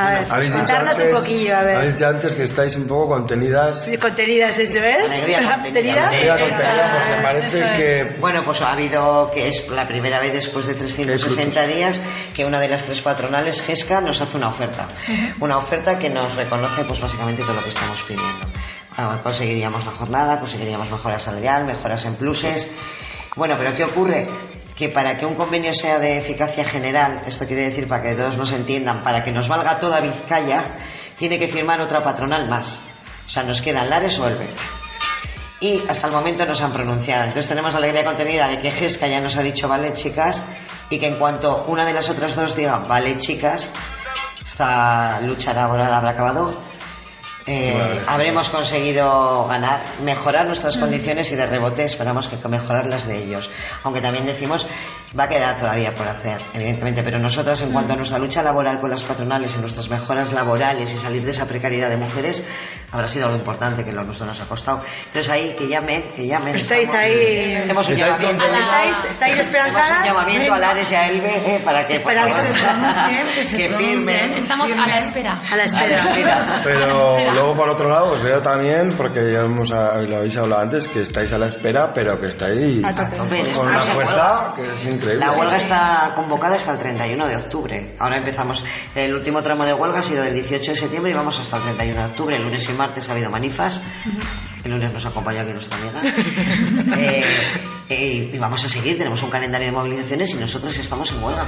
A ver, Habéis dicho, antes, un poquillo, a ver. habéis dicho antes que estáis un poco contenidas. Contenidas, eso es. Alegría ¿Contenida? Alegría contenida, porque parece que... Bueno, pues ha habido, que es la primera vez después de 360 días, que una de las tres patronales, GESCA, nos hace una oferta. Una oferta que nos reconoce, pues básicamente todo lo que estamos pidiendo. Ah, Conseguiríamos la jornada, conseguiríamos mejora salarial, mejoras en pluses. Bueno, pero ¿qué ocurre? Que para que un convenio sea de eficacia general, esto quiere decir para que todos nos entiendan, para que nos valga toda Vizcaya, tiene que firmar otra patronal más. O sea, nos quedan Lares o Elbe y hasta el momento no se han pronunciado. Entonces tenemos la alegría contenida de que Gesca ya nos ha dicho vale chicas y que en cuanto una de las otras dos diga vale chicas, esta lucha laboral habrá acabado. Eh, Vale. habremos conseguido ganar, mejorar nuestras Mm. condiciones y de rebote esperamos que mejorar las de ellos. Aunque también decimos, va a quedar todavía por hacer, evidentemente, pero nosotras en cuanto a nuestra lucha laboral con las patronales y nuestras mejoras laborales y salir de esa precariedad de mujeres, habrá sido algo importante que lo nuestro nos ha costado. Entonces ahí, que llamen, que llamen. Estáis Estamos- ahí. Hacemos un ¿Estáis llamamiento. ¿Estáis- estáis esperanzadas? un llamamiento a Lares y a Elbe eh, para que, por favor, Que se pronuncien, que se que pronuncien. firmen. Estamos a la espera. A la espera. Pero luego por otro lado os veo también, porque ya hemos, lo habéis hablado antes, que estáis a la espera, pero que estáis A tope. Con estamos una fuerza que es increíble. La huelga está convocada hasta el 31 de octubre. Ahora empezamos. El último tramo de huelga ha sido del 18 de septiembre y vamos hasta el 31 de octubre. El lunes y martes ha habido manifas. El lunes nos acompañó aquí nuestra amiga. Eh, eh, y vamos a seguir. Tenemos un calendario de movilizaciones y nosotros estamos en huelga.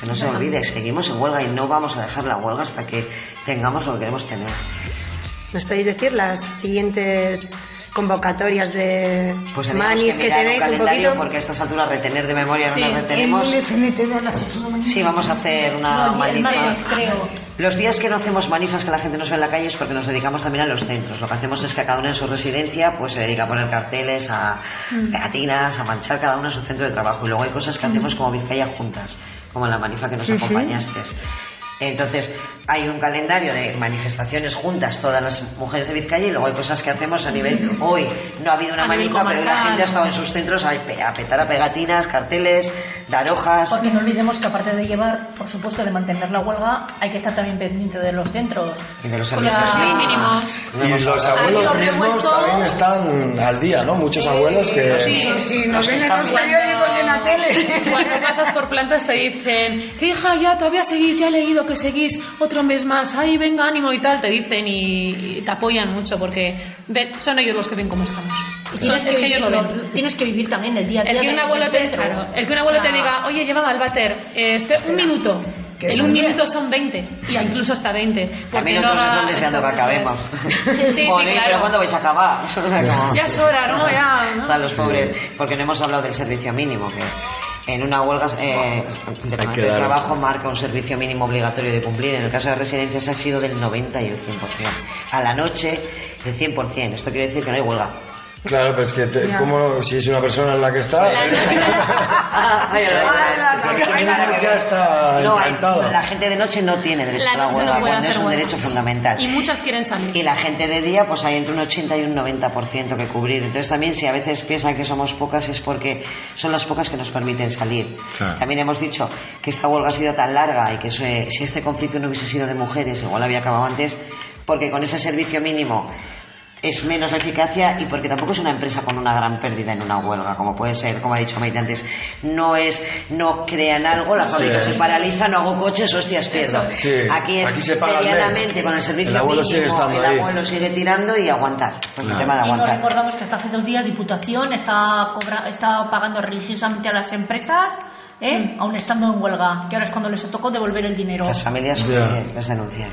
Que no se olvide, seguimos en huelga y no vamos a dejar la huelga hasta que tengamos lo que queremos tener. ¿Nos podéis decir las siguientes convocatorias de Pues manis que que, mirar un tenéis un poquito? porque a estas alturas retener de memoria no las retenemos. El lunes en ETV a las 8 de la mañana. Sí, vamos a hacer una No, manifa. creo. Los días que no hacemos manifas que la gente nos ve en la calle es porque nos dedicamos también a los centros. Lo que hacemos es que cada uno en su residencia pues se dedica a poner carteles, a Mm. pegatinas, a manchar cada uno en su centro de trabajo. Y luego hay cosas que hacemos como Vizcaya juntas, como en la manifa que nos acompañaste. Entonces, hay un calendario de manifestaciones juntas, todas las mujeres de Vizcaya, y luego hay cosas que hacemos a nivel. Hoy no ha habido una manifa, pero la gente ha estado en sus centros a petar a pegatinas, carteles, dar hojas. Porque no olvidemos que aparte de llevar, por supuesto, de mantener la huelga, hay que estar también pendiente de los centros. Y de los Con servicios los mínimos. Y los abuelos mismos también están al día, ¿no? Muchos abuelos que... Sí, sí, nos ven en los periódicos y en la tele. Cuando pasas por plantas te dicen, hija, ya todavía seguís, ya he leído que seguís otro mes más, ay, venga, ánimo y tal, te dicen y, y te apoyan mucho porque ven- son ellos los que ven cómo estamos. Son- tienes es que que, ellos lo ven. vivirlo, tienes que vivir también el día a día. El que un abuelo te, claro, el que un abuelo te Ah. diga, oye, llevaba al váter, eh, espera, un minuto. Son un diez. minuto son 20 y incluso hasta 20. porque También no otros haga- están deseando que acabemos. Sí, sí, Joder, claro. pero ¿cuándo vais a acabar? Como- Ya es hora, ¿no? Ya, ¿no? Para los pobres, porque no hemos hablado del servicio mínimo, que en una huelga eh, de, trabajo marca un servicio mínimo obligatorio de cumplir. En el caso de residencias ha sido del 90 y el 100%. A la noche, el 100%. Esto quiere decir que no hay huelga. Claro, pero es que te- ¿cómo, si es una persona en la que está... Ya No, hay- la gente de noche no tiene derecho La a la noche no huelga, puede cuando hacer es un huelga. derecho fundamental. Y muchas quieren salir. Y la gente de día, pues hay entre un 80 y un 90% que cubrir. Entonces también si a veces piensan que somos pocas es porque son las pocas que nos permiten salir. Claro. También hemos dicho que esta huelga ha sido tan larga y que se- si este conflicto no hubiese sido de mujeres, igual había acabado antes, porque con ese servicio mínimo es menos la eficacia y porque tampoco es una empresa con una gran pérdida en una huelga, como puede ser, como ha dicho Maite antes, no es, no crean algo, la fábrica Sí. se paraliza, no hago coches, hostias, pierdo. Sí, Aquí es aquí se paga el medianamente mes. con el servicio El abuelo sigue mínimo, estando el ahí. abuelo sigue tirando y aguantar. Pues el tema de Y no aguantar. recordamos que hasta hace dos días Diputación está, cobra- está pagando religiosamente a las empresas, ¿eh? aún estando en huelga, que ahora es cuando les tocó devolver el dinero. Las familias Ya. eh, las denuncian.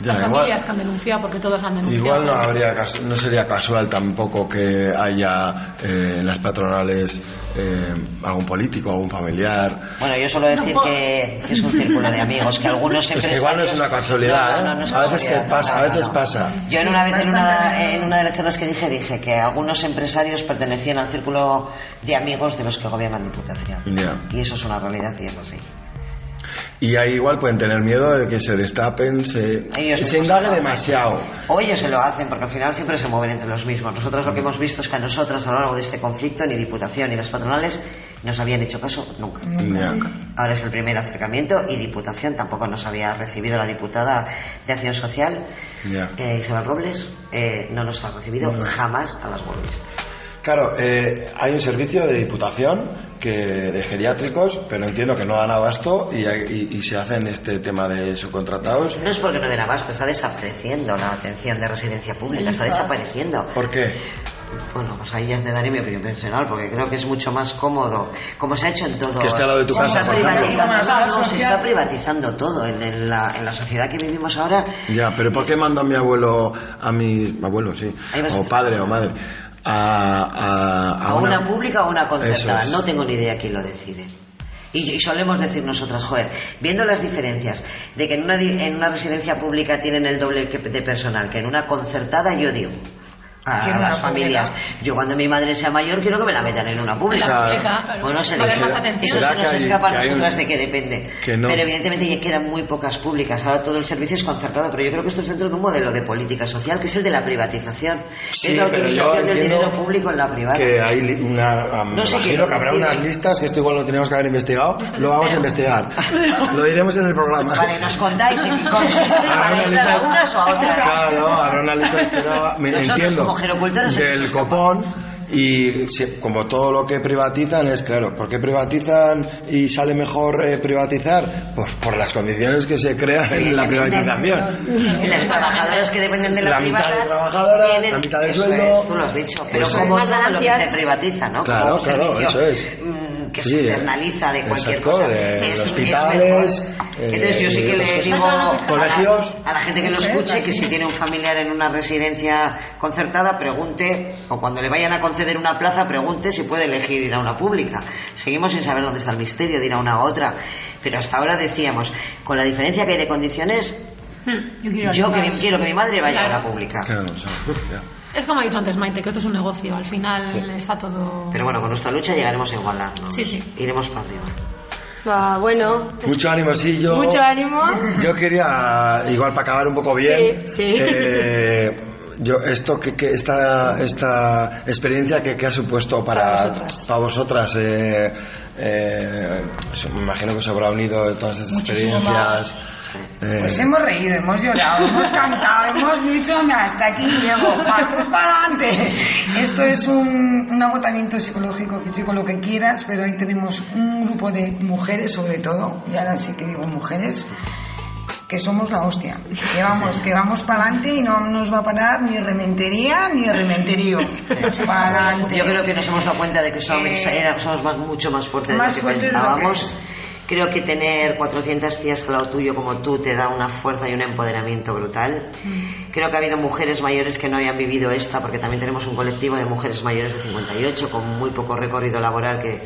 Ya, Las igual, familias que han denunciado, porque todas han denunciado. igual no, habría, no sería casual tampoco que haya eh, en las patronales eh, algún político, algún familiar. Bueno, yo suelo decir No, que, que es un círculo de amigos, que algunos Es empresarios... que igual no es una casualidad, No, ¿eh? no, no es a veces se pasa, no, a no, veces no. pasa. Yo en una vez en una, en una de las charlas que dije, dije que algunos empresarios pertenecían al círculo de amigos de los que gobiernan Diputación. Y eso es una realidad y es así. Y ahí igual pueden tener miedo de que se destapen, se, se indague demasiado. O ellos se lo hacen, porque al final siempre se mueven entre los mismos. Nosotros lo que hemos visto es que a nosotras a lo largo de este conflicto ni Diputación ni las patronales nos habían hecho caso nunca. Ya. Ahora es el primer acercamiento y Diputación tampoco nos había recibido la diputada de Acción Social, Ya. eh, Isabel Robles, eh, no nos ha recibido jamás a las huelguistas. Claro, eh, hay un servicio de diputación que de geriátricos, pero entiendo que no dan abasto y, y- y se hacen este tema de subcontratados. No es porque no den abasto, está desapareciendo la atención de residencia pública, está desapareciendo. ¿Por qué? Bueno, pues ahí ya es de dar mi opinión personal, porque creo que es mucho más cómodo, como se ha hecho en todo. Que esté al lado de tu se casa, está privatizando, no, se está privatizando todo en, en la, en la sociedad que vivimos ahora. Ya, pero ¿por qué manda a mi abuelo, a mi abuelo, sí, o padre o madre, a, a, a una, pública o a una concertada. Es. No tengo ni idea quién lo decide. Y, y solemos decir nosotras, joder, viendo las diferencias de que en una, en una residencia pública tienen el doble de personal que en una concertada, yo digo a, Quiero las una familias, yo cuando mi madre sea mayor quiero que me la metan en una pública. Pública, claro. Bueno, se Para les- más eso se ¿Será nos escapa a hay un- nosotras de que depende. que no? Pero evidentemente ya quedan muy pocas públicas. Ahora todo el servicio es concertado, pero yo creo que esto es dentro de un modelo de política social que es el de la privatización. Sí, es la utilización del dinero público en la privada. Que hay una, am, No sé imagino que habrá unas listas, que esto igual lo teníamos que haber investigado, lo vamos a investigar. Lo diremos en el programa. Vale, nos contáis en qué consiste para entrar a unas o a otras. Claro, habrá una lista de espera, me entiendo, como gerocultores, se del copón y se- como todo lo que privatizan es claro, ¿por qué privatizan y sale mejor eh, privatizar? Pues por las condiciones que se crean en la privatización. Y las trabajadoras que dependen de la, La mitad de trabajadoras, tienen- la mitad de sueldo. es, tú lo has dicho, pero Pues como más todo lo que se ganancias. privatiza, ¿no? Claro, como claro, servicio, eso es. Que Sí, se externaliza de cualquier exacto, cosa. de es, es hospitales, eh, Entonces yo sí que le digo a la- Colegios. a la gente que lo es, escuche que si es. tiene un familiar en una residencia concertada, pregunte, o cuando le vayan a conceder una plaza, pregunte si puede elegir ir a una pública. Seguimos sin saber dónde está el misterio de ir a una u otra, pero hasta ahora decíamos, con la diferencia que hay de condiciones, Hmm, Yo quiero, yo que quiero que mi madre vaya a Claro. una pública. Claro, o sea, ya. Es como ha dicho antes Maite, que esto es un negocio. Al final está todo... Pero bueno, con nuestra lucha llegaremos a igualarnos. Sí, sí. Iremos para arriba. Bueno, Mucho ánimo, sí, yo. mucho ánimo. Yo quería, igual para acabar un poco bien, Sí, sí. eh, yo esto que, que esta esta experiencia que, que ha supuesto para Para vosotras. para vosotras, eh, eh, me imagino que os habrá unido todas estas Muchísimo experiencias. Eh, Pues hemos reído, hemos llorado, hemos cantado, hemos dicho, "Mira, hasta aquí llego, vamos para adelante. Esto es un, un agotamiento psicológico, físico, lo que quieras, pero ahí tenemos un grupo de mujeres, sobre todo, y ahora sí que digo mujeres, que somos la hostia. Que vamos, que vamos para adelante y no nos va a parar ni rementería ni rementerío. Para adelante. Yo creo que nos hemos dado cuenta de que somos, Eh, somos más, mucho más fuertes de lo que fuertes de lo que pensábamos. Creo que tener 400 tías al lado tuyo como tú te da una fuerza y un empoderamiento brutal. Creo que ha habido mujeres mayores que no habían vivido esta, porque también tenemos un colectivo de mujeres mayores de 58 con muy poco recorrido laboral que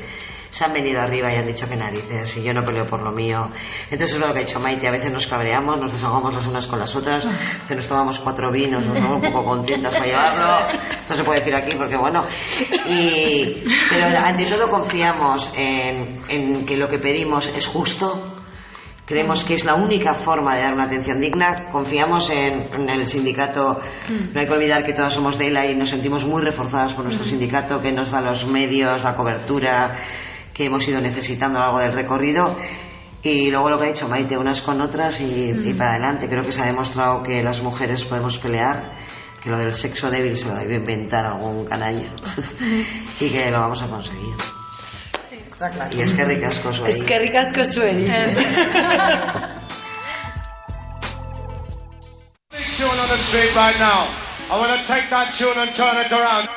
se han venido arriba y han dicho que narices y yo no peleo por lo mío. Entonces es lo que ha dicho Maite, a veces nos cabreamos, nos desahogamos las unas con las otras, entonces nos tomamos cuatro vinos, nos vamos un poco contentas para llevarlo. Esto se puede decir aquí porque bueno. Y, pero ante todo confiamos en, en que lo que pedimos es justo. Creemos que es la única forma de dar una atención digna. Confiamos en, en el sindicato. No hay que olvidar que todas somos de ELA y nos sentimos muy reforzadas por nuestro sindicato, que nos da los medios, la cobertura que hemos ido necesitando a lo largo del recorrido. Y luego lo que ha dicho Maite, unas con otras y, y para adelante. Creo que se ha demostrado que las mujeres podemos pelear, que lo del sexo débil se lo debe inventar algún canalla y que lo vamos a conseguir. Y es que ricasco soy. Es que ricasco sueri. tune on the street right now. I want to take that tune and turn it around.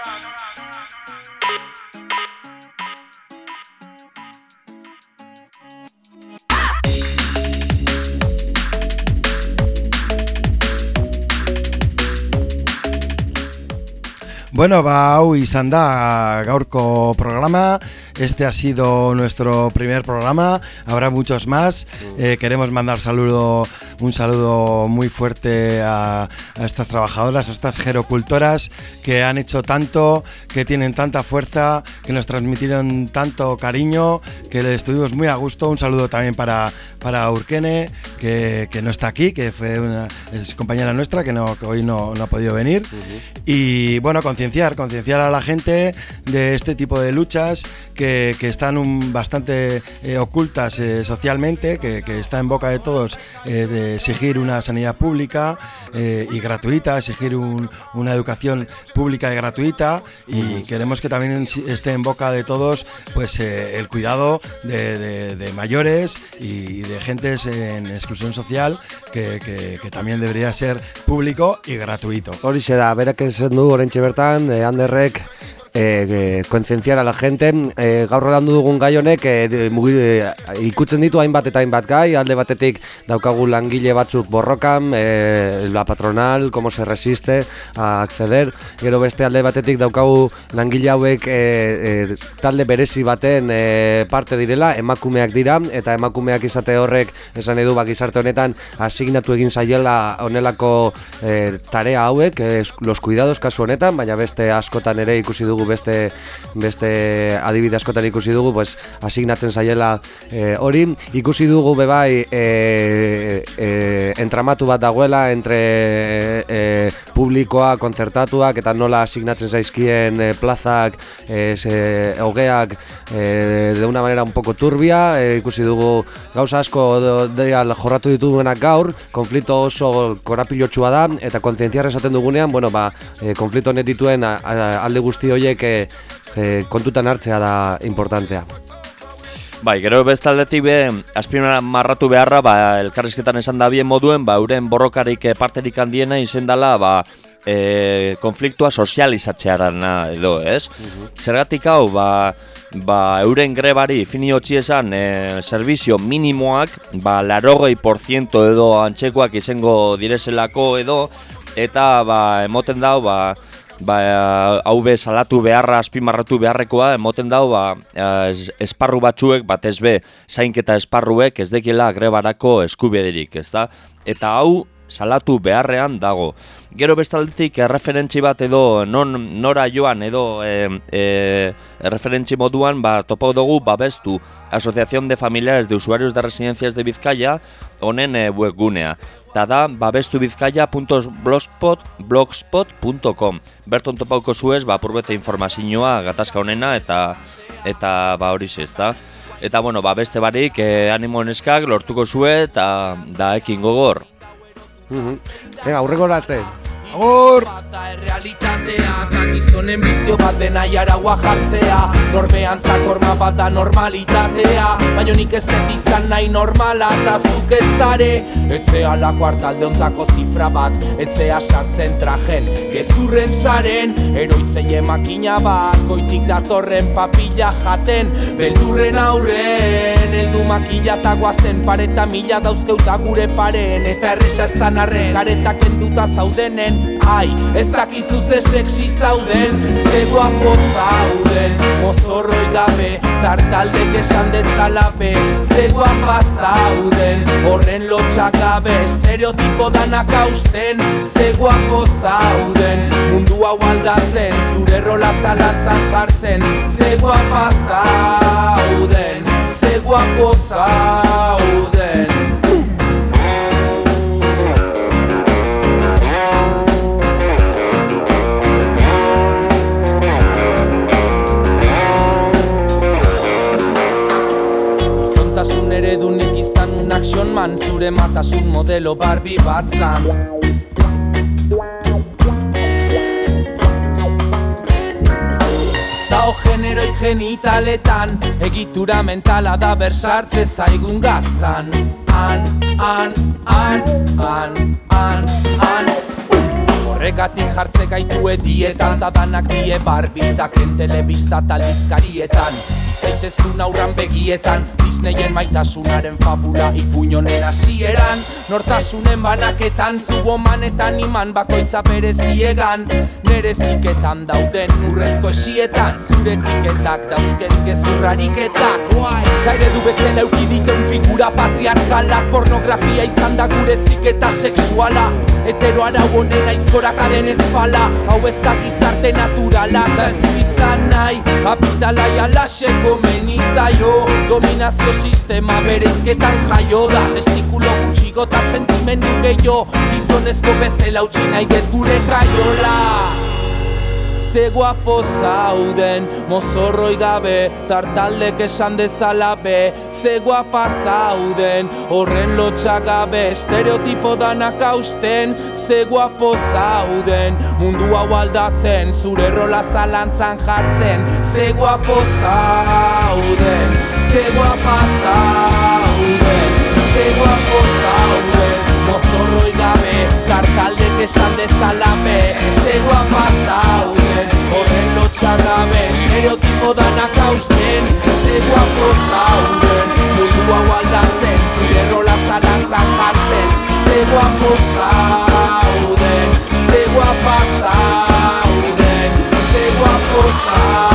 Bueno, ba, hau izan da gaurko programa. Este ha sido nuestro primer programa. Habrá muchos más. Eh, queremos mandar saludo, un saludo muy fuerte a, a estas trabajadoras, a estas gerocultoras que han hecho tanto, que tienen tanta fuerza, que nos transmitieron tanto cariño, que les estuvimos muy a gusto. Un saludo también para, para Urkene, que, que no está aquí, que fue una es compañera nuestra, que, no, que hoy no, no ha podido venir. Y bueno, concienciar, concienciar a la gente de este tipo de luchas que, que están un- bastante eh, ocultas eh, socialmente, que, que está en boca de todos eh, de exigir una sanidad pública eh, y gratuita, exigir un- una educación pública y gratuita y queremos que también esté en boca de todos pues eh, el cuidado de, de- de mayores y de gentes en exclusión social que, que- que también debería ser público y gratuito. Horixe da, berak esan du orentxe bertan, eh, Anderrek eh, kontzientziara la gente, eh, gaur landu dugun gai honek eh, eh, ikutzen ditu hainbat eta hainbat gai, alde batetik daukagu langile batzuk borrokan, eh, la patronal, cómo se resiste a acceder, gero beste alde batetik daukagu langile hauek eh, eh, talde berezi baten eh, parte direla, emakumeak dira, eta emakumeak izate horrek esan edu bak gizarte honetan asignatu egin zaiela honelako eh, tarea hauek, eh, los cuidados kasu honetan, baina beste askotan ere ikusi dugu beste beste adibide askotan ikusi dugu, pues asignatzen zaiela eh, hori, ikusi dugu bebai eh, eh, entramatu bat dagoela entre eh, publikoa, kontzertatuak eta nola asignatzen zaizkien eh, plazak, eh, ze, hogeak eh, de una manera un poco turbia, eh, ikusi dugu gauza asko deal jorratu ditugunak gaur, konflikto oso korapilotsua da eta kontzientziar esaten dugunean, bueno, ba, eh, konflikto honek dituen alde guzti horiek eh, eh, kontutan hartzea da importantea. Bai, gero beste aldetik be, azpimara marratu beharra, ba, elkarrizketan esan da bien moduen, ba, euren borrokarik eh, parterik handiena izen dela, ba, e, konfliktua sozializatzearana edo, ez? Zergatik hau, ba, ba, euren grebari finiotzi esan e, servizio minimoak, ba, larogei porziento edo antxekoak izango direzelako edo, eta ba, emoten dau, ba, ba, hau be salatu beharra, azpimarratu beharrekoa, emoten dau, ba, es- esparru batzuek, batez be, zainketa esparruek ez dekiela grebarako eskubederik, ez da? Eta hau salatu beharrean dago. Gero bestaldetik erreferentzi bat edo non, nora joan edo e, e, erreferentzi moduan ba, topo dugu babestu Asociación de Familiares de Usuarios de Residencias de Bizkaia honen e, webgunea. Eta da babestubizkaia.blogspot.blogspot.com Berton topauko zuez, ba, purbete informazioa gatazka honena eta eta ba hori ez da. Eta bueno, ba, beste barik eh, animo neskak lortuko zue eta da ekin gogor. Mhm. Venga, aurreko arte. Agur! Realitatea, gizonen bizio bat dena jaragua jartzea. Norbean zakorma bat normalitatea. Baina nik ez dut izan nahi normala eta zuk ez dare. Etzea la kuartalde ondako zifra bat Etzea sartzen trajen gezurren saren. Eroitzeie makina bat Goitik datorren papilla jaten. Beldurren aurren Eldu makila eta guazen Pareta mila dauzkeuta gure paren. Eta erresa ez da narren Karetak enduta zaudenen Ai, ez dakizu ze sexy zauden Ze guapo zauden. Mozorroi gabe Tartaldek esan dezalape Ze guapa zauden. Horren lotxak gabe Estereotipo danak hausten Ze guapo zauden. Mundu hau aldatzen Zure rola zalantzan jartzen Ze guapa zauden Ze guapo zauden man Zure matasun modelo Barbie bat zan. Ez dago generoi genitaletan Egitura mentala da bersartze zaigun gaztan. An, an, an, an, an, an Horregatik jartze gaitu edietan Da danak die barbitaken telebista talizkarietan Zaiteztu naurran begietan Disneyen maitasunaren fabula Ipuñonen hasieran. Nortasunen banaketan Zubomanetan iman bakoitza bere ziegan Nere ziketan dauden urrezko esietan Zure kiketak dauzken gezurrariketak Gaire du bezala eukiditeun figura patriarkalak Pornografia izan da gure ziketa sexuala. Hetero arau honen aizkorak aden ezpala Hau ez da gizarte naturala Da ez du izan nahi Kapitalai alaxeko menizaio Dominazio sistema bereizketan jaio da. Testikulo gutxigo eta sentimendu gehiago Gizonezko bezala utzi nahi get gure jaiola Ze guapo zauden, mozorroi gabe Tartaldek esan dezala be. Ze guapa zauden, horren lotxa gabe Estereotipo danak hausten. Ze guapo zauden, mundu hau aldatzen Zure rola zalantzan jartzen. Ze guapo zauden, ze guapa zauden Ze guapo zauden, mozorroi gabe Tartaldek esan dezala be. Ze guapa zauden, Horren lotxarra bez, estereotipo danak hausten. Ez egua pozauden, mundu hau aldatzen. Zure rola zalantzak jartzen. Ez egua pozauden, ez egua pasauden Ez egua pozauden